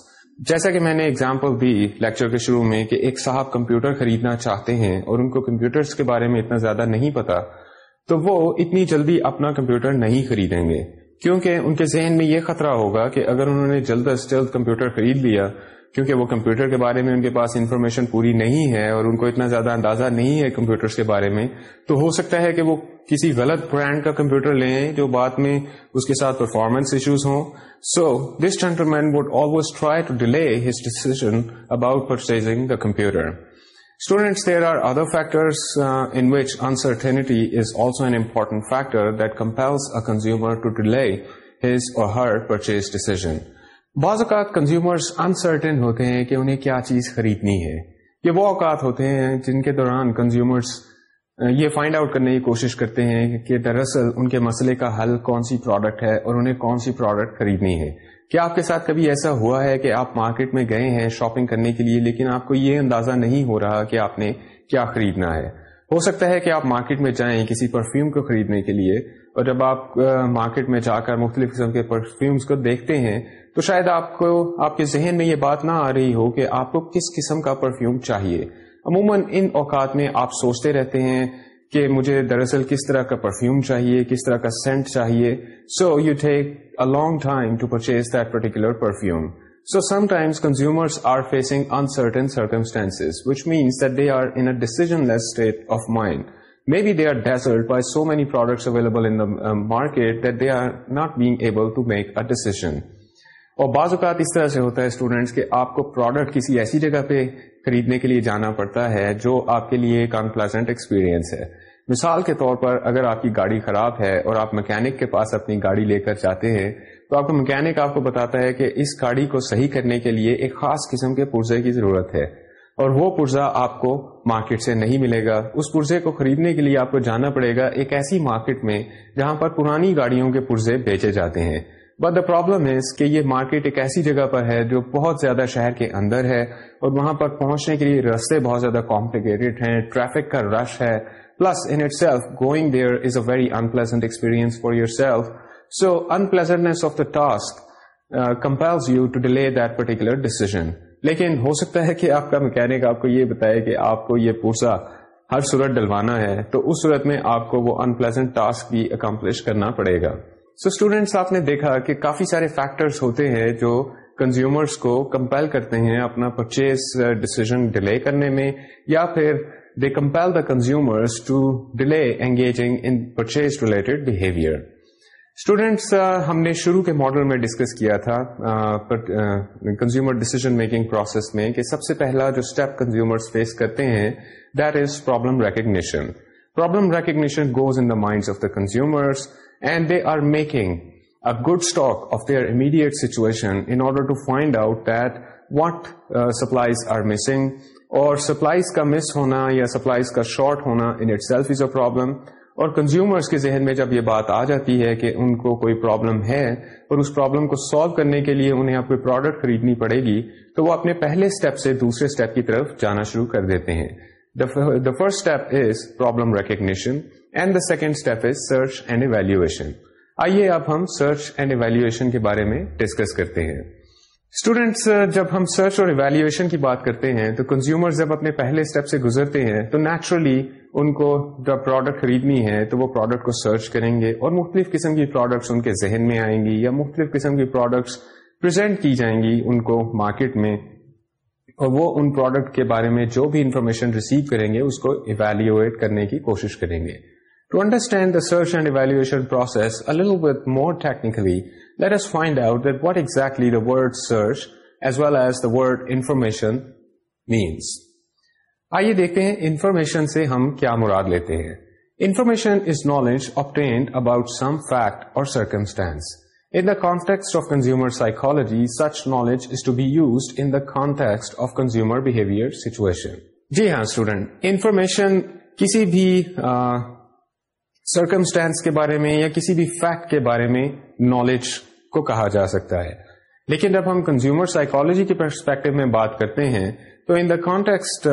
جیسا کہ میں نے اگزامپل دی لیکچر کے شروع میں کہ ایک صاحب کمپیوٹر خریدنا چاہتے ہیں اور ان کو کمپیوٹرز کے بارے میں اتنا زیادہ نہیں پتا تو وہ اتنی جلدی اپنا کمپیوٹر نہیں خریدیں گے کیونکہ ان کے ذہن میں یہ خطرہ ہوگا کہ اگر انہوں نے جلد از جلد کمپیوٹر خرید لیا کیونکہ وہ کمپیوٹر کے بارے میں ان کے پاس انفارمیشن پوری نہیں ہے اور ان کو اتنا زیادہ اندازہ نہیں ہے کمپیوٹرز کے بارے میں تو ہو سکتا ہے کہ وہ کسی غلط برانڈ کا کمپیوٹر لیں جو بعد میں اس کے ساتھ پرفارمنس ایشوز ہوں so this gentleman always try to delay his decision about purchasing the computer students there are other factors in which is is also an factor factor that a consumer to delay his or her purchase decision بعض اوقات consumers uncertain ہوتے ہیں کہ انہیں کیا چیز خریدنی ہے یہ وہ اوقات ہوتے ہیں جن کے دوران کنزیومرس یہ فائنڈ آؤٹ کرنے کی کوشش کرتے ہیں کہ دراصل ان کے مسئلے کا حل کون سی پروڈکٹ ہے اور انہیں کون سی پروڈکٹ خریدنی ہے کیا آپ کے ساتھ کبھی ایسا ہوا ہے کہ آپ مارکیٹ میں گئے ہیں شاپنگ کرنے کے لیے لیکن آپ کو یہ اندازہ نہیں ہو رہا کہ آپ نے کیا خریدنا ہے ہو سکتا ہے کہ آپ مارکیٹ میں جائیں کسی پرفیوم کو خریدنے کے لیے اور جب آپ مارکیٹ میں جا کر مختلف قسم کے پرفیومز کو دیکھتے ہیں تو شاید آپ کو آپ کے ذہن میں یہ بات نہ آ رہی ہو کہ آپ کو کس قسم کا پرفیوم چاہیے عموماً ان اوقات میں آپ سوچتے رہتے ہیں کہ مجھے دراصل کس طرح کا پرفیوم چاہیے کس طرح کا سینٹ چاہیے so you take a long time to purchase that particular perfume so sometimes consumers are facing uncertain circumstance which means that they are in decisionless state of mind اور بعض اوقات اس طرح سے ہوتا ہے اسٹوڈینٹس آپ کو پروڈکٹ کسی ایسی جگہ پہ خریدنے کے لیے جانا پڑتا ہے جو آپ کے لیے ایک انپلزنٹ ایکسپیرئنس ہے مثال کے طور پر اگر آپ کی گاڑی خراب ہے اور آپ مکینک کے پاس اپنی گاڑی لے کر جاتے ہیں تو آپ کو مکینک آپ کو بتاتا ہے کہ اس گاڑی کو صحیح کرنے کے لیے ایک خاص قسم کے پرزے کی ضرورت ہے اور وہ پرزا آپ کو مارکیٹ سے نہیں ملے گا اس پرزے کو خریدنے کے لیے آپ کو جانا پڑے گا ایک ایسی مارکیٹ میں جہاں پر پرانی گاڑیوں کے پرزے بیچے جاتے ہیں بٹ دا پرابلم از کہ یہ مارکیٹ ایک ایسی جگہ پر ہے جو بہت زیادہ شہر کے اندر ہے اور وہاں پر پہنچنے کے لیے رستے بہت زیادہ کمپلیکیٹڈ ہیں ٹریفک کا رش ہے plus itself going there is a very unpleasant experience for yourself so unpleasantness of the task compare decision لیکن ہو سکتا ہے کہ آپ کا میکینک آپ کو یہ بتائے کہ آپ کو یہ پورسا ہر صورت ڈلوانا ہے تو اس صورت میں آپ کو وہ ان پلیزنٹ ٹاسک بھی اکمپلش کرنا پڑے گا سو اسٹوڈینٹس آپ نے دیکھا کہ کافی سارے فیکٹرس ہوتے ہیں جو کنزیومرس کو کمپیل کرتے ہیں اپنا پرچیز ڈسیزن ڈیلے کرنے میں یا پھر they compel the consumers to delay engaging in purchase related behaviour students uh, ہم نے شروع کے ماڈل میں ڈسکس کیا تھا کنزیومر ڈیسیزن میکنگ پروسیس میں کہ سب سے پہلا جو اسٹیپ کنزیومر فیس کرتے ہیں that is problem recognition problem recognition goes in mind of the consumers and they are making a good stock of order to find out that what supplies are missing اور supplies کا miss ہونا یا supplies کا short ہونا in itself is a problem اور consumers کے ذہن میں جب یہ بات آ جاتی ہے کہ ان کو کوئی پرابلم ہے اور اس پرابلم کو سالو کرنے کے لیے انہیں کوئی پروڈکٹ خریدنی پڑے گی تو وہ اپنے پہلے اسٹیپ سے دوسرے اسٹیپ کی طرف جانا شروع کر دیتے ہیں the first step is problem recognition and the second step is search and evaluation آئیے اب ہم سرچ اینڈ ایویلویشن کے بارے میں ڈسکس کرتے ہیں اسٹوڈینٹس uh, جب ہم سرچ اور ایویلویشن کی بات کرتے ہیں تو کنزیومر جب اپنے پہلے اسٹیپ سے گزرتے ہیں تو نیچرلی ان کو جب پروڈکٹ خریدنی ہے تو وہ پروڈکٹ کو سرچ کریں گے اور مختلف قسم کی پروڈکٹس ان کے ذہن میں آئیں گی یا مختلف قسم کی پروڈکٹس پرزینٹ کی جائیں گی ان کو مارکیٹ میں اور وہ ان پروڈکٹ کے بارے میں جو بھی انفارمیشن ریسیو کریں گے اس کو ایویلویٹ کرنے کی کوشش کریں گے to understand the search and evaluation process with more technically let's find out that what exactly the word search as well as the word information means آئیے دیکھتے ہیں انفارمیشن سے ہم کیا مراد لیتے ہیں information is knowledge about some fact اور consumer داٹیکلوجی such knowledge in context of consumer situation جی ہاں اسٹوڈینٹ انفارمیشن کسی بھی سرکمسٹینس کے بارے میں یا کسی بھی فیکٹ کے بارے میں نالج کو کہا جا سکتا ہے لیکن جب ہم کنزیومر سائیکولوجی کے پرسپیکٹو میں بات کرتے ہیں تو in the context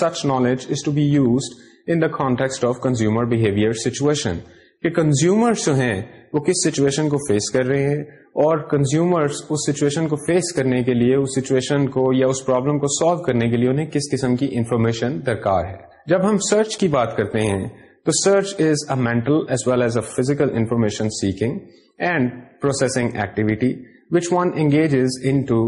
such knowledge is to be use in the context of consumer behaviour situation کہ کنزیومرس جو ہیں وہ کس سچویشن کو فیس کر رہے ہیں اور کنزیومرس اس سچویشن کو فیس کرنے کے لیے اس سچویشن کو یا اس پرابلم کو سالو کرنے کے لیے انہیں کس قسم کی انفارمیشن درکار ہے جب ہم سرچ کی بات کرتے ہیں تو search is a mental as well as a physical information seeking and processing activity which one engages in to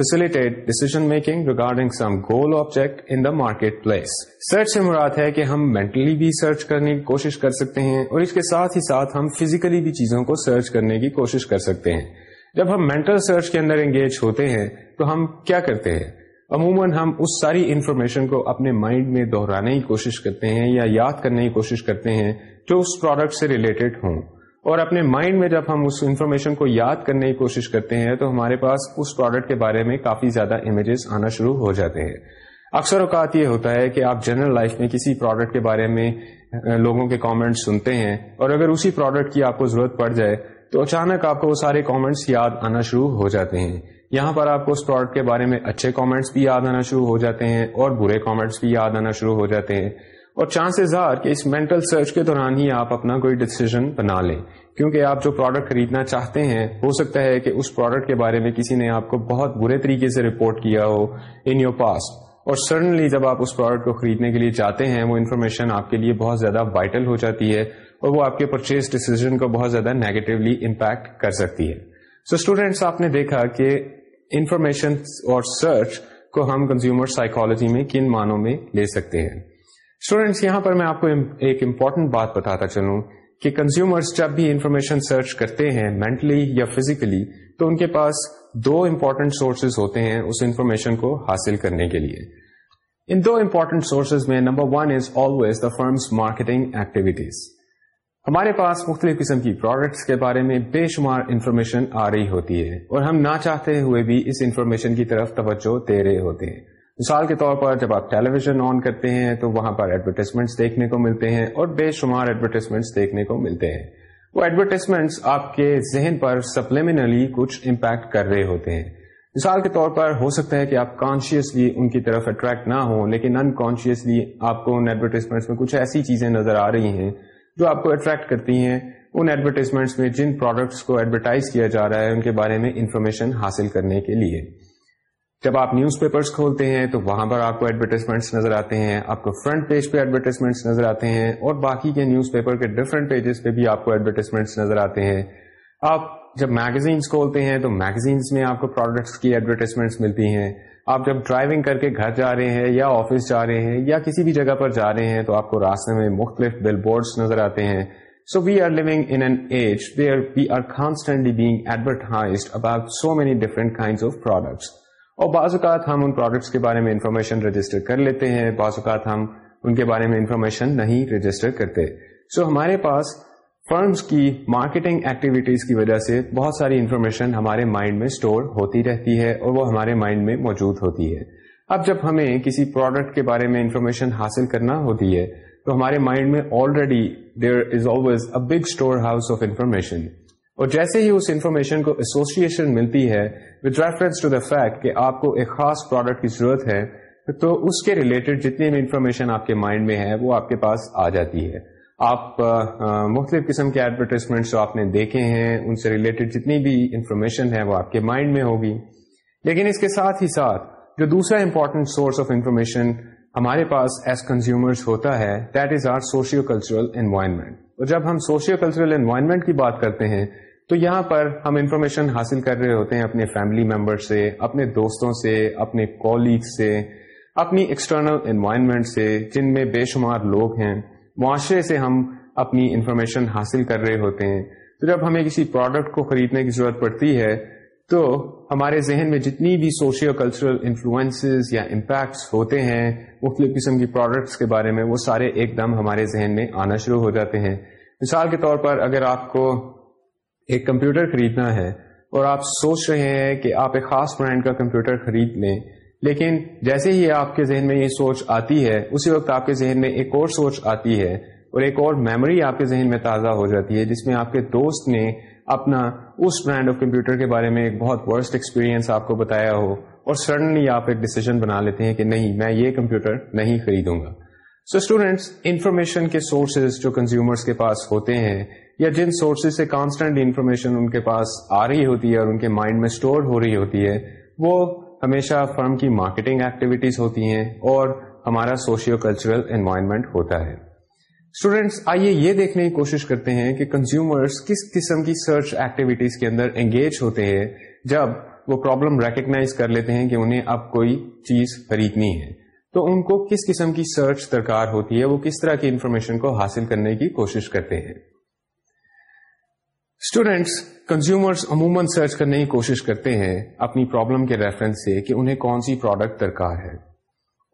facilitate decision making regarding some goal object in the marketplace. Search سے مراد ہے کہ ہم mentally بھی search کرنے کی کوشش کر سکتے ہیں اور اس کے ساتھ ہی ساتھ ہم physically بھی چیزوں کو search کرنے کی کوشش کر سکتے ہیں جب ہم mental search کے اندر انگیج ہوتے ہیں تو ہم کیا کرتے ہیں عموماً ہم اس ساری انفارمیشن کو اپنے مائنڈ میں دہرانے کی کوشش کرتے ہیں یا یاد کرنے کی کوشش کرتے ہیں جو اس پروڈکٹ سے ریلیٹڈ ہوں اور اپنے مائنڈ میں جب ہم اس انفارمیشن کو یاد کرنے کی کوشش کرتے ہیں تو ہمارے پاس اس پروڈکٹ کے بارے میں کافی زیادہ امیجز آنا شروع ہو جاتے ہیں اکثر اوقات یہ ہوتا ہے کہ آپ جنرل لائف میں کسی پروڈکٹ کے بارے میں لوگوں کے کامنٹ سنتے ہیں اور اگر اسی پروڈکٹ کی آپ کو ضرورت پڑ جائے تو اچانک آپ کو وہ سارے کامنٹس یاد آنا شروع ہو جاتے ہیں یہاں پر آپ کو اس پروڈکٹ کے بارے میں اچھے کامنٹس بھی یاد آنا شروع ہو جاتے ہیں اور برے کامنٹس بھی یاد آنا شروع ہو جاتے ہیں اور چانسز آر کہ اس مینٹل سرچ کے دوران ہی آپ اپنا کوئی ڈیسیزن بنا لیں کیونکہ آپ جو پروڈکٹ خریدنا چاہتے ہیں ہو سکتا ہے کہ اس پروڈکٹ کے بارے میں کسی نے آپ کو بہت برے طریقے سے رپورٹ کیا ہو ان یور پاس اور سڈنلی جب آپ اس پروڈکٹ کو خریدنے کے لیے جاتے ہیں وہ انفارمیشن آپ کے لیے بہت زیادہ وائٹل ہو جاتی ہے اور وہ آپ کے پرچیز ڈیسیزن کو بہت زیادہ نیگیٹولی امپیکٹ کر سکتی ہے سو so اسٹوڈینٹس آپ نے دیکھا کہ انفارمیشن اور سرچ کو ہم کنزیومر سائیکولوجی میں کن معنوں میں لے سکتے ہیں اسٹوڈینٹس یہاں پر میں آپ کو ایک امپورٹنٹ بات بتاتا چلوں کہ کنزیومرس جب بھی انفارمیشن سرچ کرتے ہیں مینٹلی یا فزیکلی تو ان کے پاس دو امپورٹنٹ سورسز ہوتے ہیں اس انفارمیشن کو حاصل کرنے کے لیے ان دو امپورٹنٹ سورسز میں number one is always the firms marketing activities ہمارے پاس مختلف قسم کی پروڈکٹس کے بارے میں بے شمار انفارمیشن آ رہی ہوتی ہے اور ہم نہ چاہتے ہوئے بھی اس انفارمیشن کی طرف توجہ دے رہے ہوتے ہیں مثال کے طور پر جب آپ ٹیلی ویژن آن کرتے ہیں تو وہاں پر ایڈورٹیزمنٹس دیکھنے کو ملتے ہیں اور بے شمار ایڈورٹیزمنٹس دیکھنے کو ملتے ہیں وہ ایڈورٹیزمنٹس آپ کے ذہن پر سپلیمنلی کچھ امپیکٹ کر رہے ہوتے ہیں مثال کے طور پر ہو سکتا ہے کہ آپ کانشیسلی ان کی طرف اٹریکٹ نہ ہوں لیکن ان کانشیسلی آپ کو ان ایڈورٹیزمنٹس میں کچھ ایسی چیزیں نظر آ رہی ہیں جو آپ کو اٹریکٹ کرتی ہیں ان ایڈورٹیزمنٹس میں جن پروڈکٹس کو ایڈورٹائز کیا جا رہا ہے ان کے بارے میں انفارمیشن حاصل کرنے کے لیے جب آپ نیوز پیپرس کھولتے ہیں تو وہاں پر آپ کو ایڈورٹیزمنٹس نظر آتے ہیں آپ کو فرنٹ پیج پہ ایڈورٹیزمنٹس نظر آتے ہیں اور باقی کے نیوز پیپر کے ڈفرنٹ پیجز پہ بھی آپ کو ایڈورٹیزمنٹس نظر آتے ہیں آپ جب میگزینس کھولتے ہیں تو میگزینس میں آپ کو پروڈکٹس کی ایڈورٹیزمنٹس ملتی ہیں آپ جب ڈرائیونگ کر کے گھر جا رہے ہیں یا آفس جا رہے ہیں یا کسی بھی جگہ پر جا رہے ہیں تو آپ کو راستے میں مختلف بل بورڈس نظر آتے ہیں سو وی آر لگ age they we are being advertise about so many different kind of products اور بعض اوقات ہم ان پروڈکٹس کے بارے میں انفارمیشن رجسٹر کر لیتے ہیں بعض اوقات ہم ان کے بارے میں انفارمیشن نہیں رجسٹر کرتے سو so, ہمارے پاس فرمس کی مارکیٹنگ ایکٹیویٹیز کی وجہ سے بہت ساری انفارمیشن ہمارے مائنڈ میں اسٹور ہوتی رہتی ہے اور وہ ہمارے مائنڈ میں موجود ہوتی ہے اب جب ہمیں کسی پروڈکٹ کے بارے میں انفارمیشن حاصل کرنا ہوتی ہے تو ہمارے مائنڈ میں already there is always a big storehouse of information اور جیسے ہی اس انفارمیشن کو ایسوسیشن ملتی ہے with reference to the fact کہ آپ کو ایک خاص پروڈکٹ کی ضرورت ہے تو اس کے ریلیٹڈ جتنی بھی انفارمیشن آپ کے مائنڈ میں ہے وہ آپ کے پاس آ جاتی ہے آپ مختلف قسم کے ایڈورٹائزمنٹ جو آپ نے دیکھے ہیں ان سے ریلیٹڈ جتنی بھی انفارمیشن ہے وہ آپ کے مائنڈ میں ہوگی لیکن اس کے ساتھ ہی ساتھ جو دوسرا امپورٹنٹ سورس آف انفارمیشن ہمارے پاس ایز کنزیومرز ہوتا ہے that is our socio cultural environment اور جب ہم سوشیو کلچرل انوائرمنٹ کی بات کرتے ہیں تو یہاں پر ہم انفارمیشن حاصل کر رہے ہوتے ہیں اپنے فیملی ممبر سے اپنے دوستوں سے اپنے کولیگ سے اپنی ایکسٹرنل انوائرمنٹ سے جن میں بے شمار لوگ ہیں معاشرے سے ہم اپنی انفارمیشن حاصل کر رہے ہوتے ہیں تو جب ہمیں کسی پروڈکٹ کو خریدنے کی ضرورت پڑتی ہے تو ہمارے ذہن میں جتنی بھی سوشل کلچرل انفلوئنسز یا امپیکٹس ہوتے ہیں مختلف قسم کی پروڈکٹس کے بارے میں وہ سارے ایک دم ہمارے ذہن میں آنا شروع ہو جاتے ہیں مثال کے طور پر اگر آپ کو ایک کمپیوٹر خریدنا ہے اور آپ سوچ رہے ہیں کہ آپ ایک خاص برانڈ کا کمپیوٹر خرید لیں لیکن جیسے ہی آپ کے ذہن میں یہ سوچ آتی ہے اسی وقت آپ کے ذہن میں ایک اور سوچ آتی ہے اور ایک اور میموری آپ کے ذہن میں تازہ ہو جاتی ہے جس میں آپ کے دوست نے اپنا اس برانڈ آف کمپیوٹر کے بارے میں ایک بہت ورسٹ ایکسپیرینس آپ کو بتایا ہو اور سڈنلی آپ ایک ڈیسیزن بنا لیتے ہیں کہ نہیں میں یہ کمپیوٹر نہیں خریدوں گا سو اسٹوڈینٹس انفارمیشن کے سورسز جو کنزیومرس کے پاس ہوتے ہیں یا جن سورسز سے کانسٹنٹ انفارمیشن ان کے پاس آ رہی ہوتی ہے اور ان کے مائنڈ میں اسٹور ہو رہی ہوتی ہے وہ ہمیشہ فرم کی مارکیٹنگ ایکٹیویٹیز ہوتی ہیں اور ہمارا سوشیو کلچرل انوائرمنٹ ہوتا ہے اسٹوڈینٹس آئیے یہ دیکھنے کی کوشش کرتے ہیں کہ کنزیومرس کس قسم کی سرچ ایکٹیویٹیز کے اندر انگیج ہوتے ہیں جب وہ پرابلم ریکگنائز کر لیتے ہیں کہ انہیں اب کوئی چیز خریدنی ہے تو ان کو کس قسم کی سرچ درکار ہوتی ہے وہ کس طرح کی انفارمیشن کو حاصل کرنے کی کوشش کرتے ہیں اسٹوڈینٹس کنزیومرس عموماً سرچ کرنے کی کوشش کرتے ہیں اپنی پرابلم کے ریفرنس سے کہ انہیں کون سی پروڈکٹ درکار ہے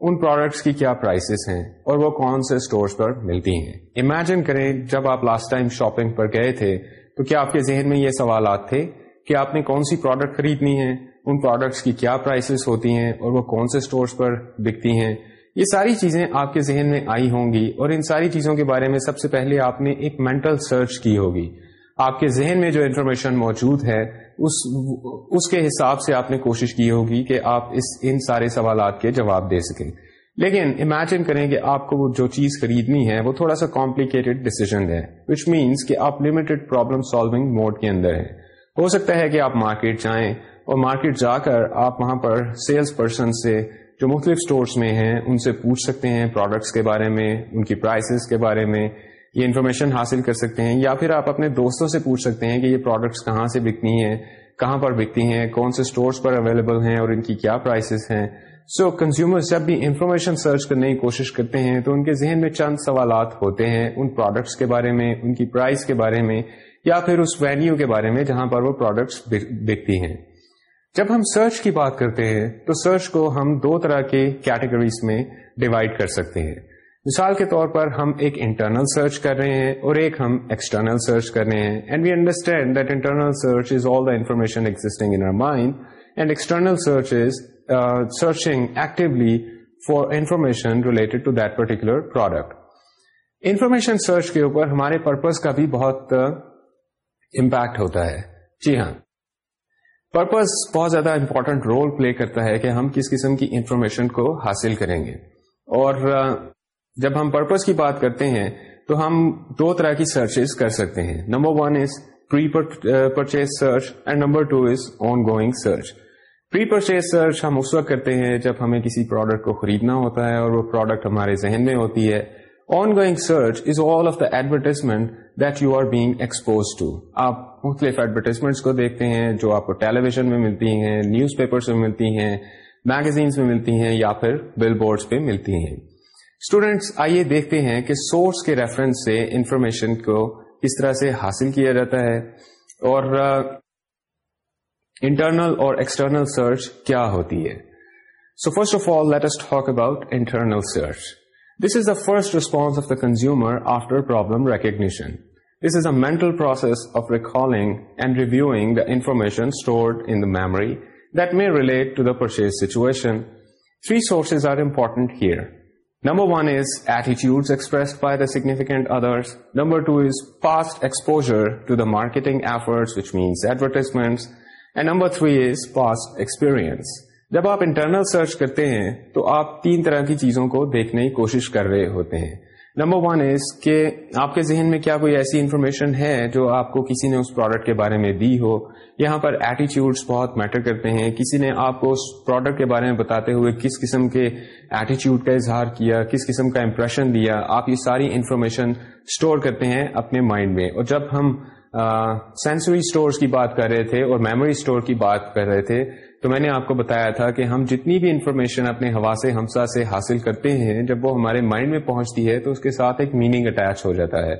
ان پروڈکٹس کی کیا پرائسز ہیں اور وہ کون سے اسٹورس پر ملتی ہیں امیجن کریں جب آپ لاسٹ ٹائم شاپنگ پر گئے تھے تو کیا آپ کے ذہن میں یہ سوالات تھے کہ آپ نے کون سی پروڈکٹ خریدنی ہے ان پروڈکٹس کی کیا پرائسز ہوتی ہیں اور وہ کون سے اسٹورس پر بکتی ہیں یہ ساری چیزیں آپ کے ذہن میں آئی ہوں گی اور ان ساری چیزوں کے بارے میں سب سے پہلے آپ نے ایک مینٹل سرچ کی ہوگی آپ کے ذہن میں جو انفارمیشن موجود ہے اس اس کے حساب سے آپ نے کوشش کی ہوگی کہ آپ اس ان سارے سوالات کے جواب دے سکیں لیکن امیجن کریں کہ آپ کو وہ جو چیز خریدنی ہے وہ تھوڑا سا کمپلیکیٹڈ ڈیسیزن ہے وچ مینس کہ آپ لمیٹڈ پرابلم سالونگ موڈ کے اندر ہیں ہو سکتا ہے کہ آپ مارکیٹ جائیں اور مارکیٹ جا کر آپ وہاں پر سیلس پرسن سے جو مختلف سٹورز میں ہیں ان سے پوچھ سکتے ہیں پروڈکٹس کے بارے میں ان کی پرائسز کے بارے میں یہ انفارمیشن حاصل کر سکتے ہیں یا پھر آپ اپنے دوستوں سے پوچھ سکتے ہیں کہ یہ پروڈکٹس کہاں سے بکتی ہیں کہاں پر بکتی ہیں کون سے اسٹورس پر اویلیبل ہیں اور ان کی کیا پرائسز ہیں سو so, کنزیومر جب بھی انفارمیشن سرچ کرنے کی کوشش کرتے ہیں تو ان کے ذہن میں چند سوالات ہوتے ہیں ان پروڈکٹس کے بارے میں ان کی پرائز کے بارے میں یا پھر اس ویلو کے بارے میں جہاں پر وہ پروڈکٹس بکتی ہیں جب ہم سرچ کی بات کرتے ہیں تو سرچ کو ہم دو طرح کے کیٹیگریز میں ڈیوائڈ کر سکتے ہیں مثال کے طور پر ہم ایک انٹرنل سرچ کر رہے ہیں اور ایک ہم ایکسٹرنل سرچ کر رہے ہیں and we understand that internal search is all the information existing in mind and external search is searching actually for information related to that particular product information search کے اوپر ہمارے پرپز کا بھی بہت impact uh, ہوتا ہے جی ہاں purpose بہت زیادہ امپورٹنٹ رول پلے کرتا ہے کہ ہم کس قسم کی انفارمیشن کو حاصل کریں گے اور uh, جب ہم پرپز کی بات کرتے ہیں تو ہم دو طرح کی سرچز کر سکتے ہیں number one is pre purchase search and number two is ongoing search pre purchase search ہم اس وقت کرتے ہیں جب ہمیں کسی پروڈکٹ کو خریدنا ہوتا ہے اور وہ پروڈکٹ ہمارے ذہن میں ہوتی ہے ongoing search is all of the advertisement that you are being expose to آپ مختلف ایڈورٹیزمنٹس کو دیکھتے ہیں جو آپ کو ٹیلی ویژن میں ملتی ہیں نیوز پیپرس میں ملتی ہیں میگزینس میں ملتی ہیں یا پھر بل بورڈس پہ ملتی ہیں اسٹوڈینٹس آئیے دیکھتے ہیں کہ سورس کے ریفرنس سے انفارمیشن کو کس طرح سے حاصل کیا جاتا ہے اور انٹرنل uh, اور ایکسٹرنل سرچ کیا ہوتی ہے so first of all let's talk about internal search this is the first response of the consumer after problem recognition this is a mental process of recalling and reviewing the information stored in the memory that may relate to the purchase situation three sources are important here number one is efforts, which means means And number three is past experience جب آپ internal search کرتے ہیں تو آپ تین طرح کی چیزوں کو دیکھنے کی کوشش کر رہے ہوتے ہیں نمبر ون از کہ آپ کے ذہن میں کیا کوئی ایسی انفارمیشن ہے جو آپ کو کسی نے اس پروڈکٹ کے بارے میں دی ہو یہاں پر ایٹیچیوڈس بہت میٹر کرتے ہیں کسی نے آپ کو اس پروڈکٹ کے بارے میں بتاتے ہوئے کس قسم کے ایٹیچیوڈ کا اظہار کیا کس قسم کا امپریشن دیا آپ یہ ساری انفارمیشن اسٹور کرتے ہیں اپنے مائنڈ میں اور جب ہم سینسری اسٹورس کی بات کر رہے تھے اور میموری اسٹور کی بات کر رہے تھے تو میں نے آپ کو بتایا تھا کہ ہم جتنی بھی انفارمیشن اپنے ہوا سے ہمسا سے حاصل کرتے ہیں جب وہ ہمارے مائنڈ میں پہنچتی ہے تو اس کے ساتھ ایک میننگ اٹیچ ہو جاتا ہے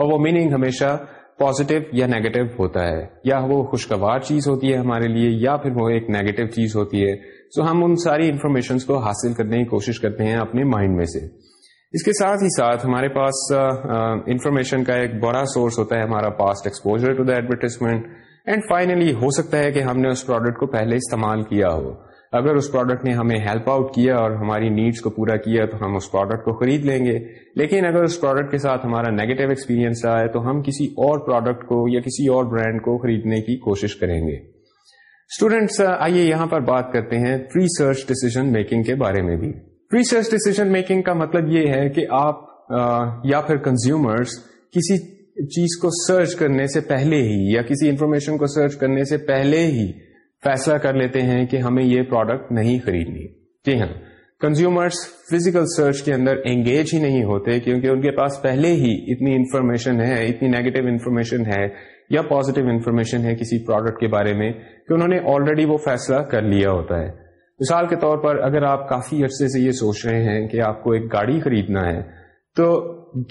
اور وہ میننگ ہمیشہ پازیٹو یا نیگیٹو ہوتا ہے یا وہ خوشگوار چیز ہوتی ہے ہمارے لیے یا پھر وہ ایک نیگیٹو چیز ہوتی ہے سو ہم ان ساری انفارمیشن کو حاصل کرنے کی کوشش کرتے ہیں اپنے مائنڈ میں سے اس کے ساتھ ہی ساتھ ہمارے پاس انفارمیشن کا ایک بڑا سورس ہوتا ہے ہمارا past exposure to the advertisement and finally ہو سکتا ہے کہ ہم نے اس پروڈکٹ کو پہلے استعمال کیا ہو اگر اس پروڈکٹ نے ہمیں ہیلپ آؤٹ کیا اور ہماری نیڈس کو پورا کیا تو ہم اس پروڈکٹ کو خرید لیں گے لیکن اگر اس پروڈکٹ کے ساتھ ہمارا نیگیٹو ایکسپیرینس رہا ہے تو ہم کسی اور پروڈکٹ کو یا کسی اور برانڈ کو خریدنے کی کوشش کریں گے اسٹوڈینٹس آئیے یہاں پر بات کرتے ہیں پری سرچ ڈسیزن میکنگ کے بارے میں بھی پری سرچ ڈسیزن میکنگ کا مطلب یہ ہے کہ آپ یا پھر کنزیومرس کسی چیز کو سرچ کرنے سے پہلے ہی یا کسی انفارمیشن کو سرچ کرنے سے پہلے ہی فیصلہ کر لیتے ہیں کہ ہمیں یہ پروڈکٹ نہیں خریدنی جی ہاں کنزیومرس فزیکل سرچ کے اندر انگیج ہی نہیں ہوتے کیونکہ ان کے پاس پہلے ہی اتنی انفارمیشن ہے اتنی نیگیٹو انفارمیشن ہے یا پازیٹو انفارمیشن ہے کسی پروڈکٹ کے بارے میں کہ انہوں نے آلریڈی وہ فیصلہ کر لیا ہوتا ہے مثال کے طور پر اگر آپ کافی عرصے سے یہ سوچ رہے ہیں کہ آپ کو ایک گاڑی خریدنا ہے تو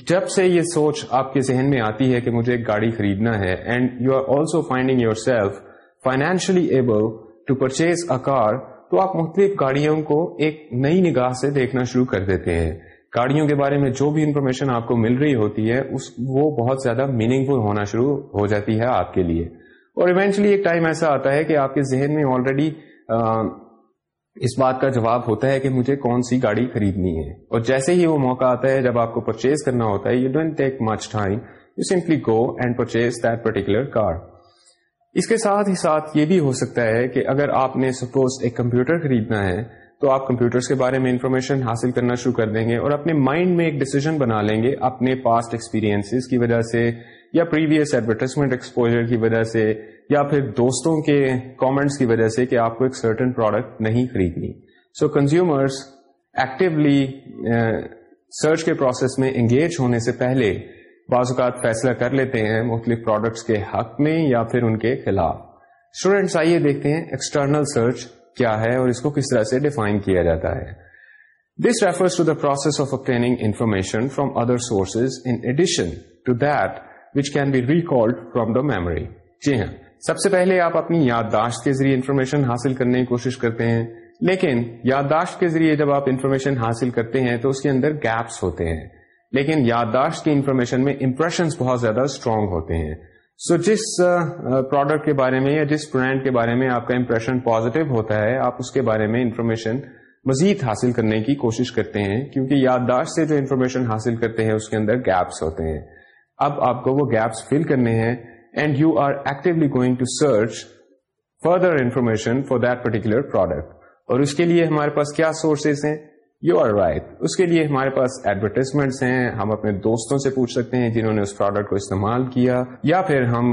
جب سے یہ سوچ آپ کے ذہن میں آتی ہے کہ مجھے ایک گاڑی خریدنا ہے and you are also finding your self financially able to purchase a car تو آپ مختلف گاڑیوں کو ایک نئی نگاہ سے دیکھنا شروع کر دیتے ہیں گاڑیوں کے بارے میں جو بھی انفارمیشن آپ کو مل رہی ہوتی ہے اس وہ بہت زیادہ میننگ فل ہونا شروع ہو جاتی ہے آپ کے لیے اور ایونچلی ایک ٹائم ایسا آتا ہے کہ آپ کے ذہن میں آلریڈی اس بات کا جواب ہوتا ہے کہ مجھے کون سی گاڑی خریدنی ہے اور جیسے ہی وہ موقع آتا ہے جب آپ کو پرچیز کرنا ہوتا ہے you don't take much time you simply go and purchase that particular car اس کے ساتھ ہی ساتھ یہ بھی ہو سکتا ہے کہ اگر آپ نے سپوز ایک کمپیوٹر خریدنا ہے تو آپ کمپیوٹر کے بارے میں انفارمیشن حاصل کرنا شروع کر دیں گے اور اپنے مائنڈ میں ایک ڈیسیزن بنا لیں گے اپنے پاسٹ ایکسپیرینس کی وجہ سے یا پریویس ایڈورٹائزمنٹ ایکسپوجر کی وجہ سے یا پھر دوستوں کے کامنٹس کی وجہ سے کہ آپ کو ایک سرٹن پروڈکٹ نہیں خریدنی سو کنزیومرس ایکٹیولی سرچ کے پروسیس میں انگیج ہونے سے پہلے بعض اوقات فیصلہ کر لیتے ہیں مختلف پروڈکٹس کے حق میں یا پھر ان کے خلاف اسٹوڈینٹس آئیے دیکھتے ہیں ایکسٹرنل سرچ کیا ہے اور اس کو کس طرح سے ڈیفائن کیا جاتا ہے this refers to the process of obtaining information from other sources in addition to that which can be recalled from the memory جی ہاں سب سے پہلے آپ اپنی یادداشت کے ذریعے انفارمیشن حاصل کرنے کی کوشش کرتے ہیں لیکن یادداشت کے ذریعے جب آپ انفارمیشن حاصل کرتے ہیں تو اس کے اندر گیپس ہوتے ہیں لیکن یادداشت کی انفارمیشن میں امپریشنس بہت زیادہ اسٹرانگ ہوتے ہیں سو so, جس پروڈکٹ کے بارے میں یا جس برانڈ کے بارے میں آپ کا امپریشن پوزیٹو ہوتا ہے آپ اس کے بارے میں انفارمیشن مزید حاصل کرنے کی کوشش کرتے ہیں کیونکہ یادداشت سے جو انفارمیشن حاصل کرتے ہیں اس کے اندر گیپس ہوتے ہیں اب آپ کو وہ گیپس فل کرنے ہیں and you are actually going to search further information for that particular product اور اس کے لیے ہمارے پاس کیا سورسز ہیں یو آر رائٹ اس کے لیے ہمارے پاس ایڈورٹیزمنٹس ہیں ہم اپنے دوستوں سے پوچھ سکتے ہیں جنہوں نے اس پروڈکٹ کو استعمال کیا یا پھر ہم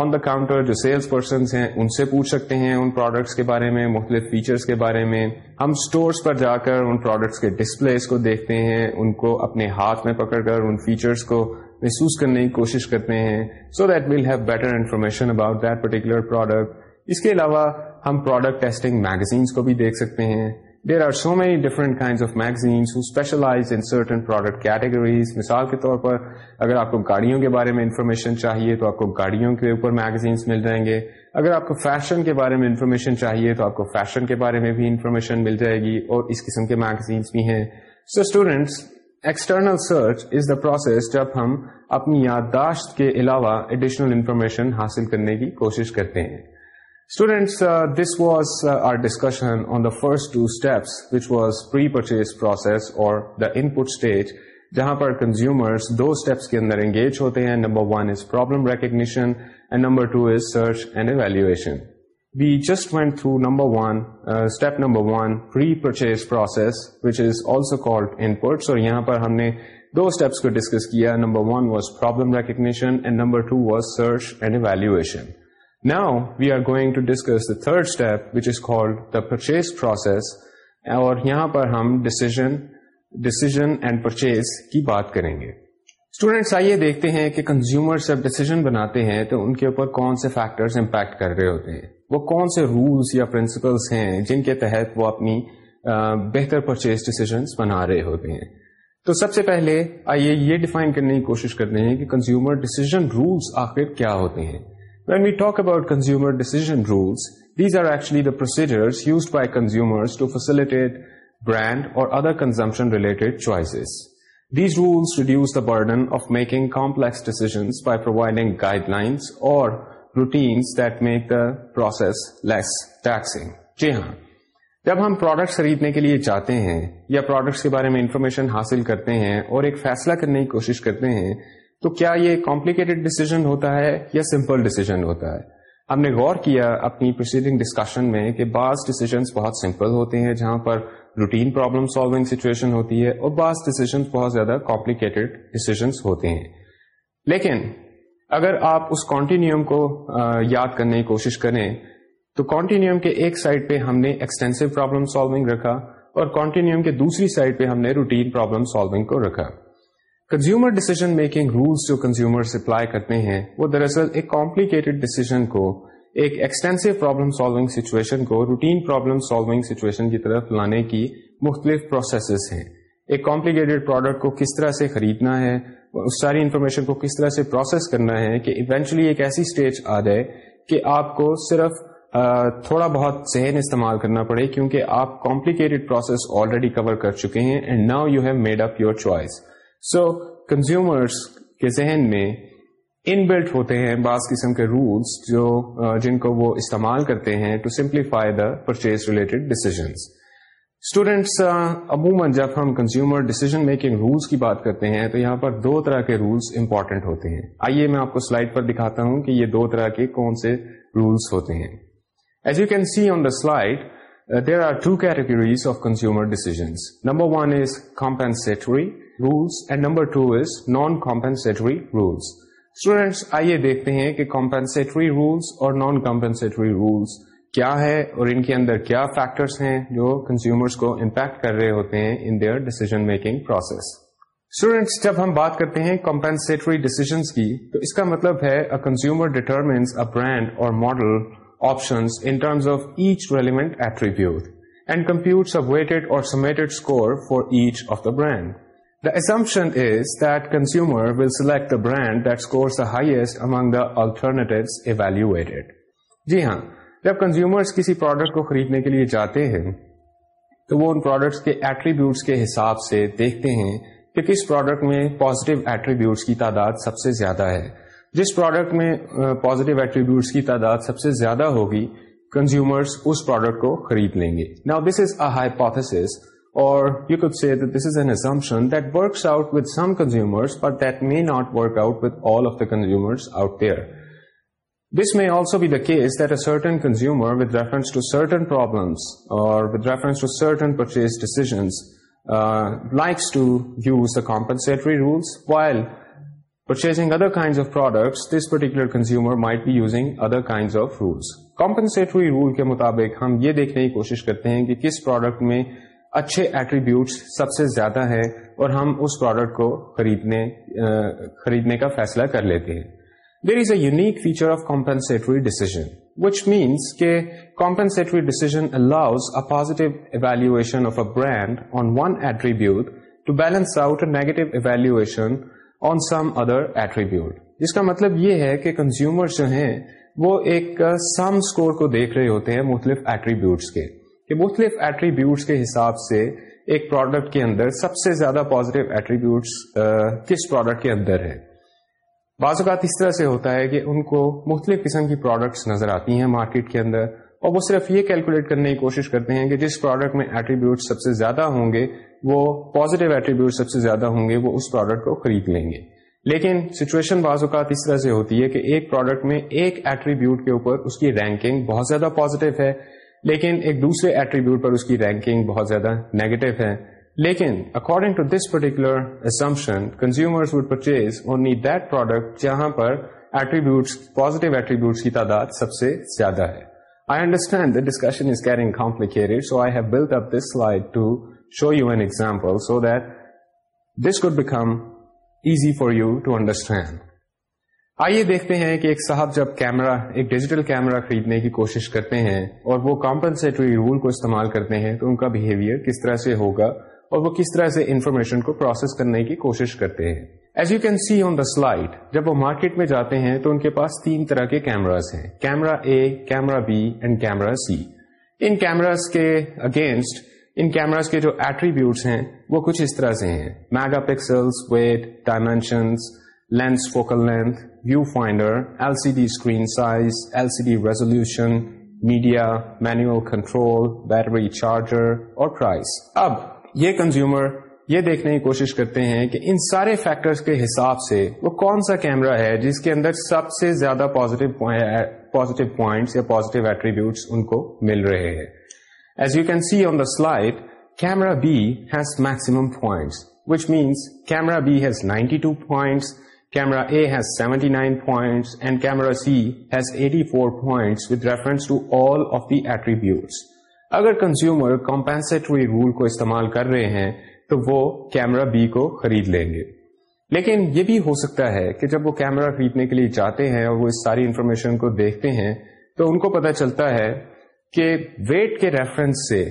آن دا کاؤنٹر جو سیلس پرسنس ہیں ان سے پوچھ سکتے ہیں ان پروڈکٹس کے بارے میں مختلف فیچرس کے بارے میں ہم اسٹورس پر جا کر ان پروڈکٹس کے ڈسپلیز کو دیکھتے ہیں ان کو اپنے ہاتھ میں پکڑ کر ان فیچرس کو محسوس کرنے کی کوشش کرتے ہیں so that we'll have better information about that particular product اس کے علاوہ ہم پروڈکٹ ٹیسٹنگ میگزینس کو بھی دیکھ سکتے ہیں there are so many different of کا specialize in certain product categories مثال کے طور پر اگر آپ کو گاڑیوں کے بارے میں انفارمیشن چاہیے تو آپ کو گاڑیوں کے اوپر میگزینس مل جائیں گے اگر آپ کو فیشن کے بارے میں انفارمیشن چاہیے تو آپ کو فیشن کے بارے میں بھی انفارمیشن مل جائے گی اور اس قسم کے میگزینس بھی ہیں so students external search is the process جب ہم اپنی یادداشت کے علاوہ ایڈیشنل انفارمیشن حاصل کرنے کی کوشش کرتے ہیں students this was our discussion on the first two steps which was pre purchase process اور دا ان پٹ اسٹیج جہاں پر کنزیومرس دو اسٹیپس کے اندر انگیج ہوتے ہیں number one is problem recognition and number two is search and evaluation we just went through number one step number one pre purchase process which is also called inputs اور یہاں پر ہم نے دو اسٹیپس کو discuss کیا number one was problem recognition and number two was search and evaluation now we are going to discuss third step purchase process اور یہاں پر ہم decision, ڈسیزن اینڈ پرچیز کی بات کریں گے اسٹوڈینٹس آئیے دیکھتے ہیں کہ کنزیومر جب ڈیسیزن بناتے ہیں تو ان کے اوپر کون سے فیکٹر امپیکٹ کر رہے ہوتے ہیں وہ کون سے رولس یا پرنسپلس ہیں جن کے تحت وہ اپنی بہتر پرچیز ڈیسیزنس بنا رہے ہوتے ہیں تو سب سے پہلے آئیے یہ ڈیفائن کرنے کی کوشش کرتے ہیں کہ کنزیومر ڈیسیزن رولس آخر کیا ہوتے ہیں went we talk about consumer decision rule relate rule making complex decisions by providing guidelines اور روٹی پروسیس لیس جی ہاں جب ہم پروڈکٹ خریدنے کے لیے جاتے ہیں یا پروڈکٹس کے بارے میں انفارمیشن حاصل کرتے ہیں اور ایک فیصلہ کرنے کی کوشش کرتے ہیں تو کیا یہ کمپلیکیٹڈ ڈیسیزن ہوتا ہے یا سمپل ڈیسیزن ہوتا ہے ہم نے غور کیا اپنی پروسیڈنگ ڈسکشن میں کہ بعض ڈسیزنس بہت سمپل ہوتے ہیں جہاں پر روٹین پرابلم سالونگ سچویشن ہوتی ہے اور بعض ڈیسیزنس بہت زیادہ کمپلیکیٹڈ ڈیسیزنس ہوتے ہیں لیکن اگر آپ اس کانٹینیوم کو یاد کرنے کی کوشش کریں تو کانٹینیوم کے ایک سائڈ پہ ہم نے ایکسٹینسو پرابلم سالونگ رکھا اور کانٹینیوم کے دوسری سائڈ پہ ہم نے روٹین پرابلم سالونگ کو رکھا کنزیومر ڈیسیزن میکنگ رولس جو کنزیومر اپلائی کرتے ہیں وہ دراصل ایک کمپلیکیٹڈ ڈیسیزن کو ایک ایکسٹینسو پرابلم سالونگ سچویشن کو روٹین پرابلم سالونگ سچویشن کی طرف لانے کی مختلف پروسیسز ہیں ایک کمپلیکیٹڈ پروڈکٹ کو کس طرح سے خریدنا ہے اس ساری انفارمیشن کو کس طرح سے پروسیس کرنا ہے کہ ایونچولی ایک ایسی اسٹیج آ جائے کہ آپ کو صرف تھوڑا بہت ذہن استعمال کرنا پڑے کیونکہ آپ کمپلیکیٹڈ پروسیس آلریڈی کور کر چکے ہیں and now you have made up your choice so consumers کے ذہن میں ان بلٹ ہوتے ہیں بعض قسم کے رولس جو جن کو وہ استعمال کرتے ہیں to simplify the purchase related decisions students عموماً جب ہم کنزیومر ڈیسیزن میکنگ رولس کی بات کرتے ہیں تو یہاں پر دو طرح کے رولس امپورٹنٹ ہوتے ہیں آئیے میں آپ کو سلائڈ پر دکھاتا ہوں کہ یہ دو طرح کے کون سے رولس ہوتے ہیں can see on the slide there are two categories of consumer decisions number one is compensatory rules and number two is non compensatory rules students آئیے دیکھتے ہیں کہ کمپنسیٹری رولس اور نان کمپنسٹری رولس کیا ہے اور ان کے اندر کیا فیکٹرس ہیں جو کنزیومرس کو امپیکٹ کر رہے ہوتے ہیں in their decision making process students جب ہم بات کرتے ہیں کمپینسٹری ڈیسیزنس کی تو اس کا مطلب ہے کنزیومر ڈیٹرمینس ا برانڈ اور model option in terms of each relevant attribute and compute sub weight اور brand the assumption is that consumer will select the brand that's the highest among the alternate evaluate جی ہاں جب consumer کسی product کو خریدنے کے لیے جاتے ہیں تو وہ ان پروڈکٹس کے ایٹریبیوٹس کے حساب سے دیکھتے ہیں کہ کس پروڈکٹ میں پوزیٹو ایٹریبیوٹس کی تعداد سب سے زیادہ ہے جس پروڈکٹ میں پوزیٹو ایٹریبیوٹس کی تعداد سب سے زیادہ ہوگی کنزیومر اس پروڈکٹ کو خرید لیں گے نا this is a hypothesis you could see this is an assumption that works out with some consumers but that may not work out the consumer this may also be case that a certain consumers in problems in purchase decisions like to use a compensatory rules while purchasing other kind of product this particular consumer may be using other kinds of rules compensatory rule کے مطابق ہم یہ دیکھنے کی کوشش کرتے ہیں کہ کس پروڈکٹ میں اچھے ایٹریبیوٹس سب سے زیادہ ہیں اور ہم اس پروڈکٹ کو خریدنے خریدنے کا فیصلہ کر لیتے ہیں there is a unique feature of compensatory positive evaluation of a brand on one attribute to balance out a negative evaluation on some other attribute جس کا مطلب یہ ہے کہ کنزیومر جو ہیں وہ ایک سم اسکور کو دیکھ رہے ہوتے ہیں مختلف ایٹریبیوٹس کے کہ مختلف ایٹریبیوٹس کے حساب سے ایک پروڈکٹ کے اندر سب سے زیادہ پوزیٹو ایٹریبیوٹس کس پروڈکٹ کے اندر ہے بعض اوقات اس طرح سے ہوتا ہے کہ ان کو مختلف قسم کی پروڈکٹس نظر آتی ہیں مارکیٹ کے اندر اور وہ صرف یہ کیلکولیٹ کرنے کی کوشش کرتے ہیں کہ جس پروڈکٹ میں ایٹریبیوٹ سب سے زیادہ ہوں گے وہ پازیٹو ایٹریبیوٹ سب سے زیادہ ہوں گے وہ اس پروڈکٹ کو خرید لیں گے لیکن سچویشن بعض اوقات اس طرح سے ہوتی ہے کہ ایک پروڈکٹ میں ایک ایٹریبیوٹ کے اوپر اس کی رینکنگ بہت زیادہ پوزیٹیو ہے لیکن ایک دوسرے ایٹریبیوٹ پر اس کی رینکنگ بہت زیادہ نیگیٹو ہے لیکن according to this particular assumption consumer would purchase only that product جہاں پر ایٹریبیوٹس پازیٹو ایٹریبیوٹس کی تعداد سب سے زیادہ ہے I understand the discussion is getting complicated, so I have built up this slide to show you an example so that this could become easy for you to understand. آئیے دیکھتے ہیں کہ ایک صاحب جب کیمرہ ایک ڈیجیٹل کیمرا خریدنے کی کوشش کرتے ہیں اور وہ کمپنسیٹری رول کو استعمال کرتے ہیں تو ان کا بہیویئر کس طرح سے ہوگا اور وہ کس طرح سے انفارمیشن کو پروسیس کرنے کی کوشش کرتے ہیں as you can see on the slide جب وہ مارکیٹ میں جاتے ہیں تو ان کے پاس تین طرح کے کیمراز ہیں camera A camera B and camera C in cameras کے اگینسٹ ان کیمراز کے جو ایٹریبیوٹس ہیں وہ کچھ اس طرح سے ہیں megapixels weight dimensions lens focal length, viewfinder, LCD screen size, LCD resolution, media, manual control, battery charger اور price. اب یہ consumer یہ دیکھنے کی کوشش کرتے ہیں کہ ان سارے فیکٹرز کے حساب سے وہ کون سا کیمرا ہے جس کے اندر سب سے زیادہ پوزیٹو پوائنٹس یا پوزیٹو ایٹریبیوٹس ان کو مل رہے ہیں as you can see on the slide camera B has maximum points which means camera B has ninety two points camera A has seventy nine points and camera C has eighty four points with reference to all of the attributes اگر consumer compensatory rule کو استعمال کر رہے ہیں تو وہ camera B کو خرید لیں گے لیکن یہ بھی ہو سکتا ہے کہ جب وہ کیمرا خریدنے کے لیے جاتے ہیں اور وہ اس ساری انفارمیشن کو دیکھتے ہیں تو ان کو پتا چلتا ہے کہ ویٹ کے ریفرنس سے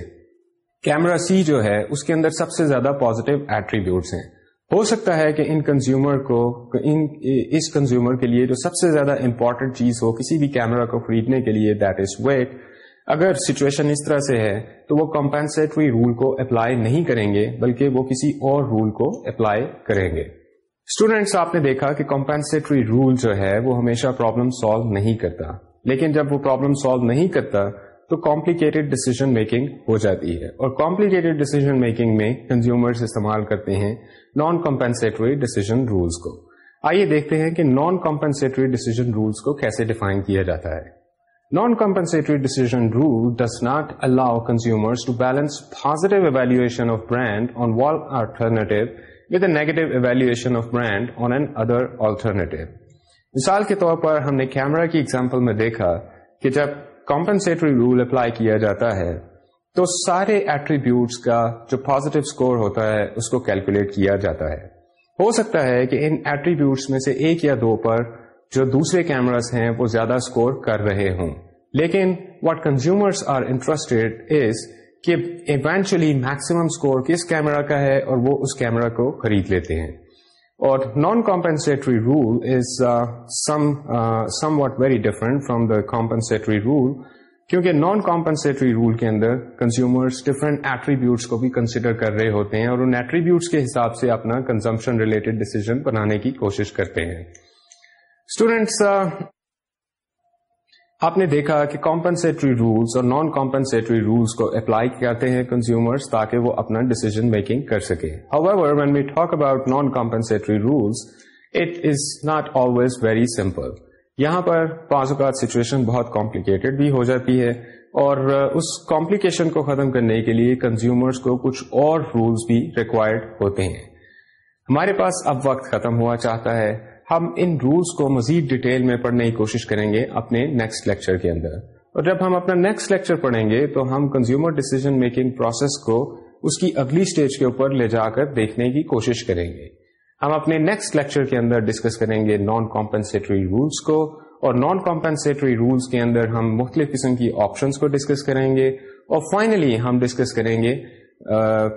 کیمرا سی جو ہے اس کے اندر سب سے زیادہ پوزیٹو ایٹریبیوٹس ہیں ہو سکتا ہے کہ ان کنزیومر کو ان اس کنزیومر کے لیے جو سب سے زیادہ امپورٹنٹ چیز ہو کسی بھی کیمرا کو خریدنے کے لیے دیٹ از ویٹ اگر سچویشن اس طرح سے ہے تو وہ کمپنسیٹری رول کو اپلائی نہیں کریں گے بلکہ وہ کسی اور رول کو اپلائی کریں گے اسٹوڈینٹس آپ نے دیکھا کہ کمپنسیٹری رول جو ہے وہ ہمیشہ پرابلم سالو نہیں کرتا لیکن جب وہ پرابلم سالو نہیں کرتا تو کمپلیکیٹڈ ڈیسیزن میکنگ ہو جاتی ہے اور کمپلیکیٹڈ ڈیسیزن میکنگ میں کنزیومرز استعمال کرتے ہیں نان کمپنسٹری ڈیسیزن رولس کو آئیے دیکھتے ہیں کہ نان کمپنسٹری کو کیسے ڈیفائن کیا جاتا ہے non compensatory decision rule does not allow evaluation evaluation of of brand brand on on alternative with a negative in other alternative مثال کے طور پر ہم نے کیمرا کی ایگزامپل میں دیکھا کہ جب کمپنسیٹری رول اپلائی کیا جاتا ہے تو سارے ایٹریبیوٹس کا جو پازیٹو اسکور ہوتا ہے اس کو کیلکولیٹ کیا جاتا ہے ہو سکتا ہے کہ ان ایٹریبیوٹس میں سے ایک یا دو پر جو دوسرے کیمراز ہیں وہ زیادہ اسکور کر رہے ہوں لیکن what consumers are interested is کہ ایونچولی میکسیمم اسکور کس کیمرا کا ہے اور وہ اس کیمرا کو خرید لیتے ہیں اور non compensatory rule is somewhat very different from the compensatory rule کیونکہ نان کمپنسیٹری رول کے اندر کنزیومرس ڈفرنٹ ایٹریبیوٹس کو بھی کنسیڈر کر رہے ہوتے ہیں اور ان ایٹریبیوٹس کے حساب سے اپنا کنزمپشن ریلیٹڈ ڈیسیزن بنانے کی کوشش کرتے ہیں اسٹوڈینٹس آپ نے دیکھا کہ کمپنسیٹری رولس اور نان کمپنسیٹری رولس کو اپلائی کرتے ہیں کنزیومرس تاکہ وہ اپنا ڈیسیزن میکنگ کر سکے however when we talk about non compensatory rules it is not always very simple یہاں پر بعض اوقات سچویشن بہت کمپلیکیٹڈ بھی ہو جاتی ہے اور اس کمپلیکیشن کو ختم کرنے کے لیے کنزیومرز کو کچھ اور رولز بھی ریکوائرڈ ہوتے ہیں ہمارے پاس اب وقت ختم ہوا چاہتا ہے ہم ان رولز کو مزید ڈیٹیل میں پڑھنے کی کوشش کریں گے اپنے نیکسٹ لیکچر کے اندر اور جب ہم اپنا نیکسٹ لیکچر پڑھیں گے تو ہم کنزیومر ڈیسیزن میکنگ پروسیس کو اس کی اگلی اسٹیج کے اوپر لے جا کر دیکھنے کی کوشش کریں گے ہم اپنے نیکسٹ لیکچر کے اندر ڈسکس کریں گے نان کمپنسیٹری رولس کو اور نان کمپنسیٹری رولس کے اندر ہم مختلف قسم کی آپشنس کو ڈسکس کریں گے اور فائنلی ہم ڈسکس کریں گے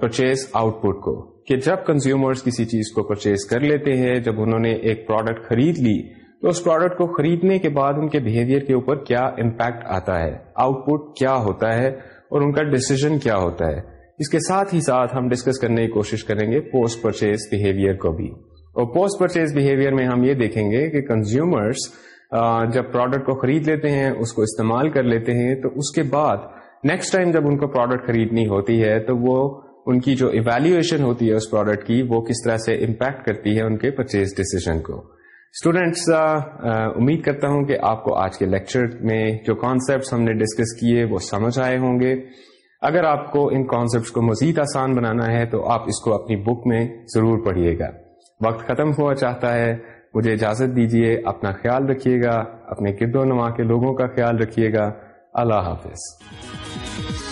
پرچیز آؤٹ پٹ کو کہ جب کنزیومرز کسی چیز کو پرچیز کر لیتے ہیں جب انہوں نے ایک پروڈکٹ خرید لی تو اس پروڈکٹ کو خریدنے کے بعد ان کے بہیویئر کے اوپر کیا امپیکٹ آتا ہے آؤٹ پٹ کیا ہوتا ہے اور ان کا ڈسیزن کیا ہوتا ہے اس کے ساتھ ہی ساتھ ہم ڈسکس کرنے کی کوشش کریں گے پوسٹ پرچیز بہیویئر کو بھی اور پوسٹ پرچیز بہیویئر میں ہم یہ دیکھیں گے کہ کنزیومرس جب پروڈکٹ کو خرید لیتے ہیں اس کو استعمال کر لیتے ہیں تو اس کے بعد نیکسٹ ٹائم جب ان کو پروڈکٹ خریدنی ہوتی ہے تو وہ ان کی جو ایویلویشن ہوتی ہے اس پروڈکٹ کی وہ کس طرح سے امپیکٹ کرتی ہے ان کے پرچیز ڈیسیزن کو اسٹوڈینٹس امید کرتا ہوں کہ آپ کو آج کے لیکچر میں جو کانسیپٹس ہم نے ڈسکس کیے وہ سمجھ آئے ہوں گے اگر آپ کو ان کانسیپٹس کو مزید آسان بنانا ہے تو آپ اس کو اپنی بک میں ضرور پڑھیے گا وقت ختم ہوا چاہتا ہے مجھے اجازت دیجیے اپنا خیال رکھیے گا اپنے کردو نما کے لوگوں کا خیال رکھیے گا اللہ حافظ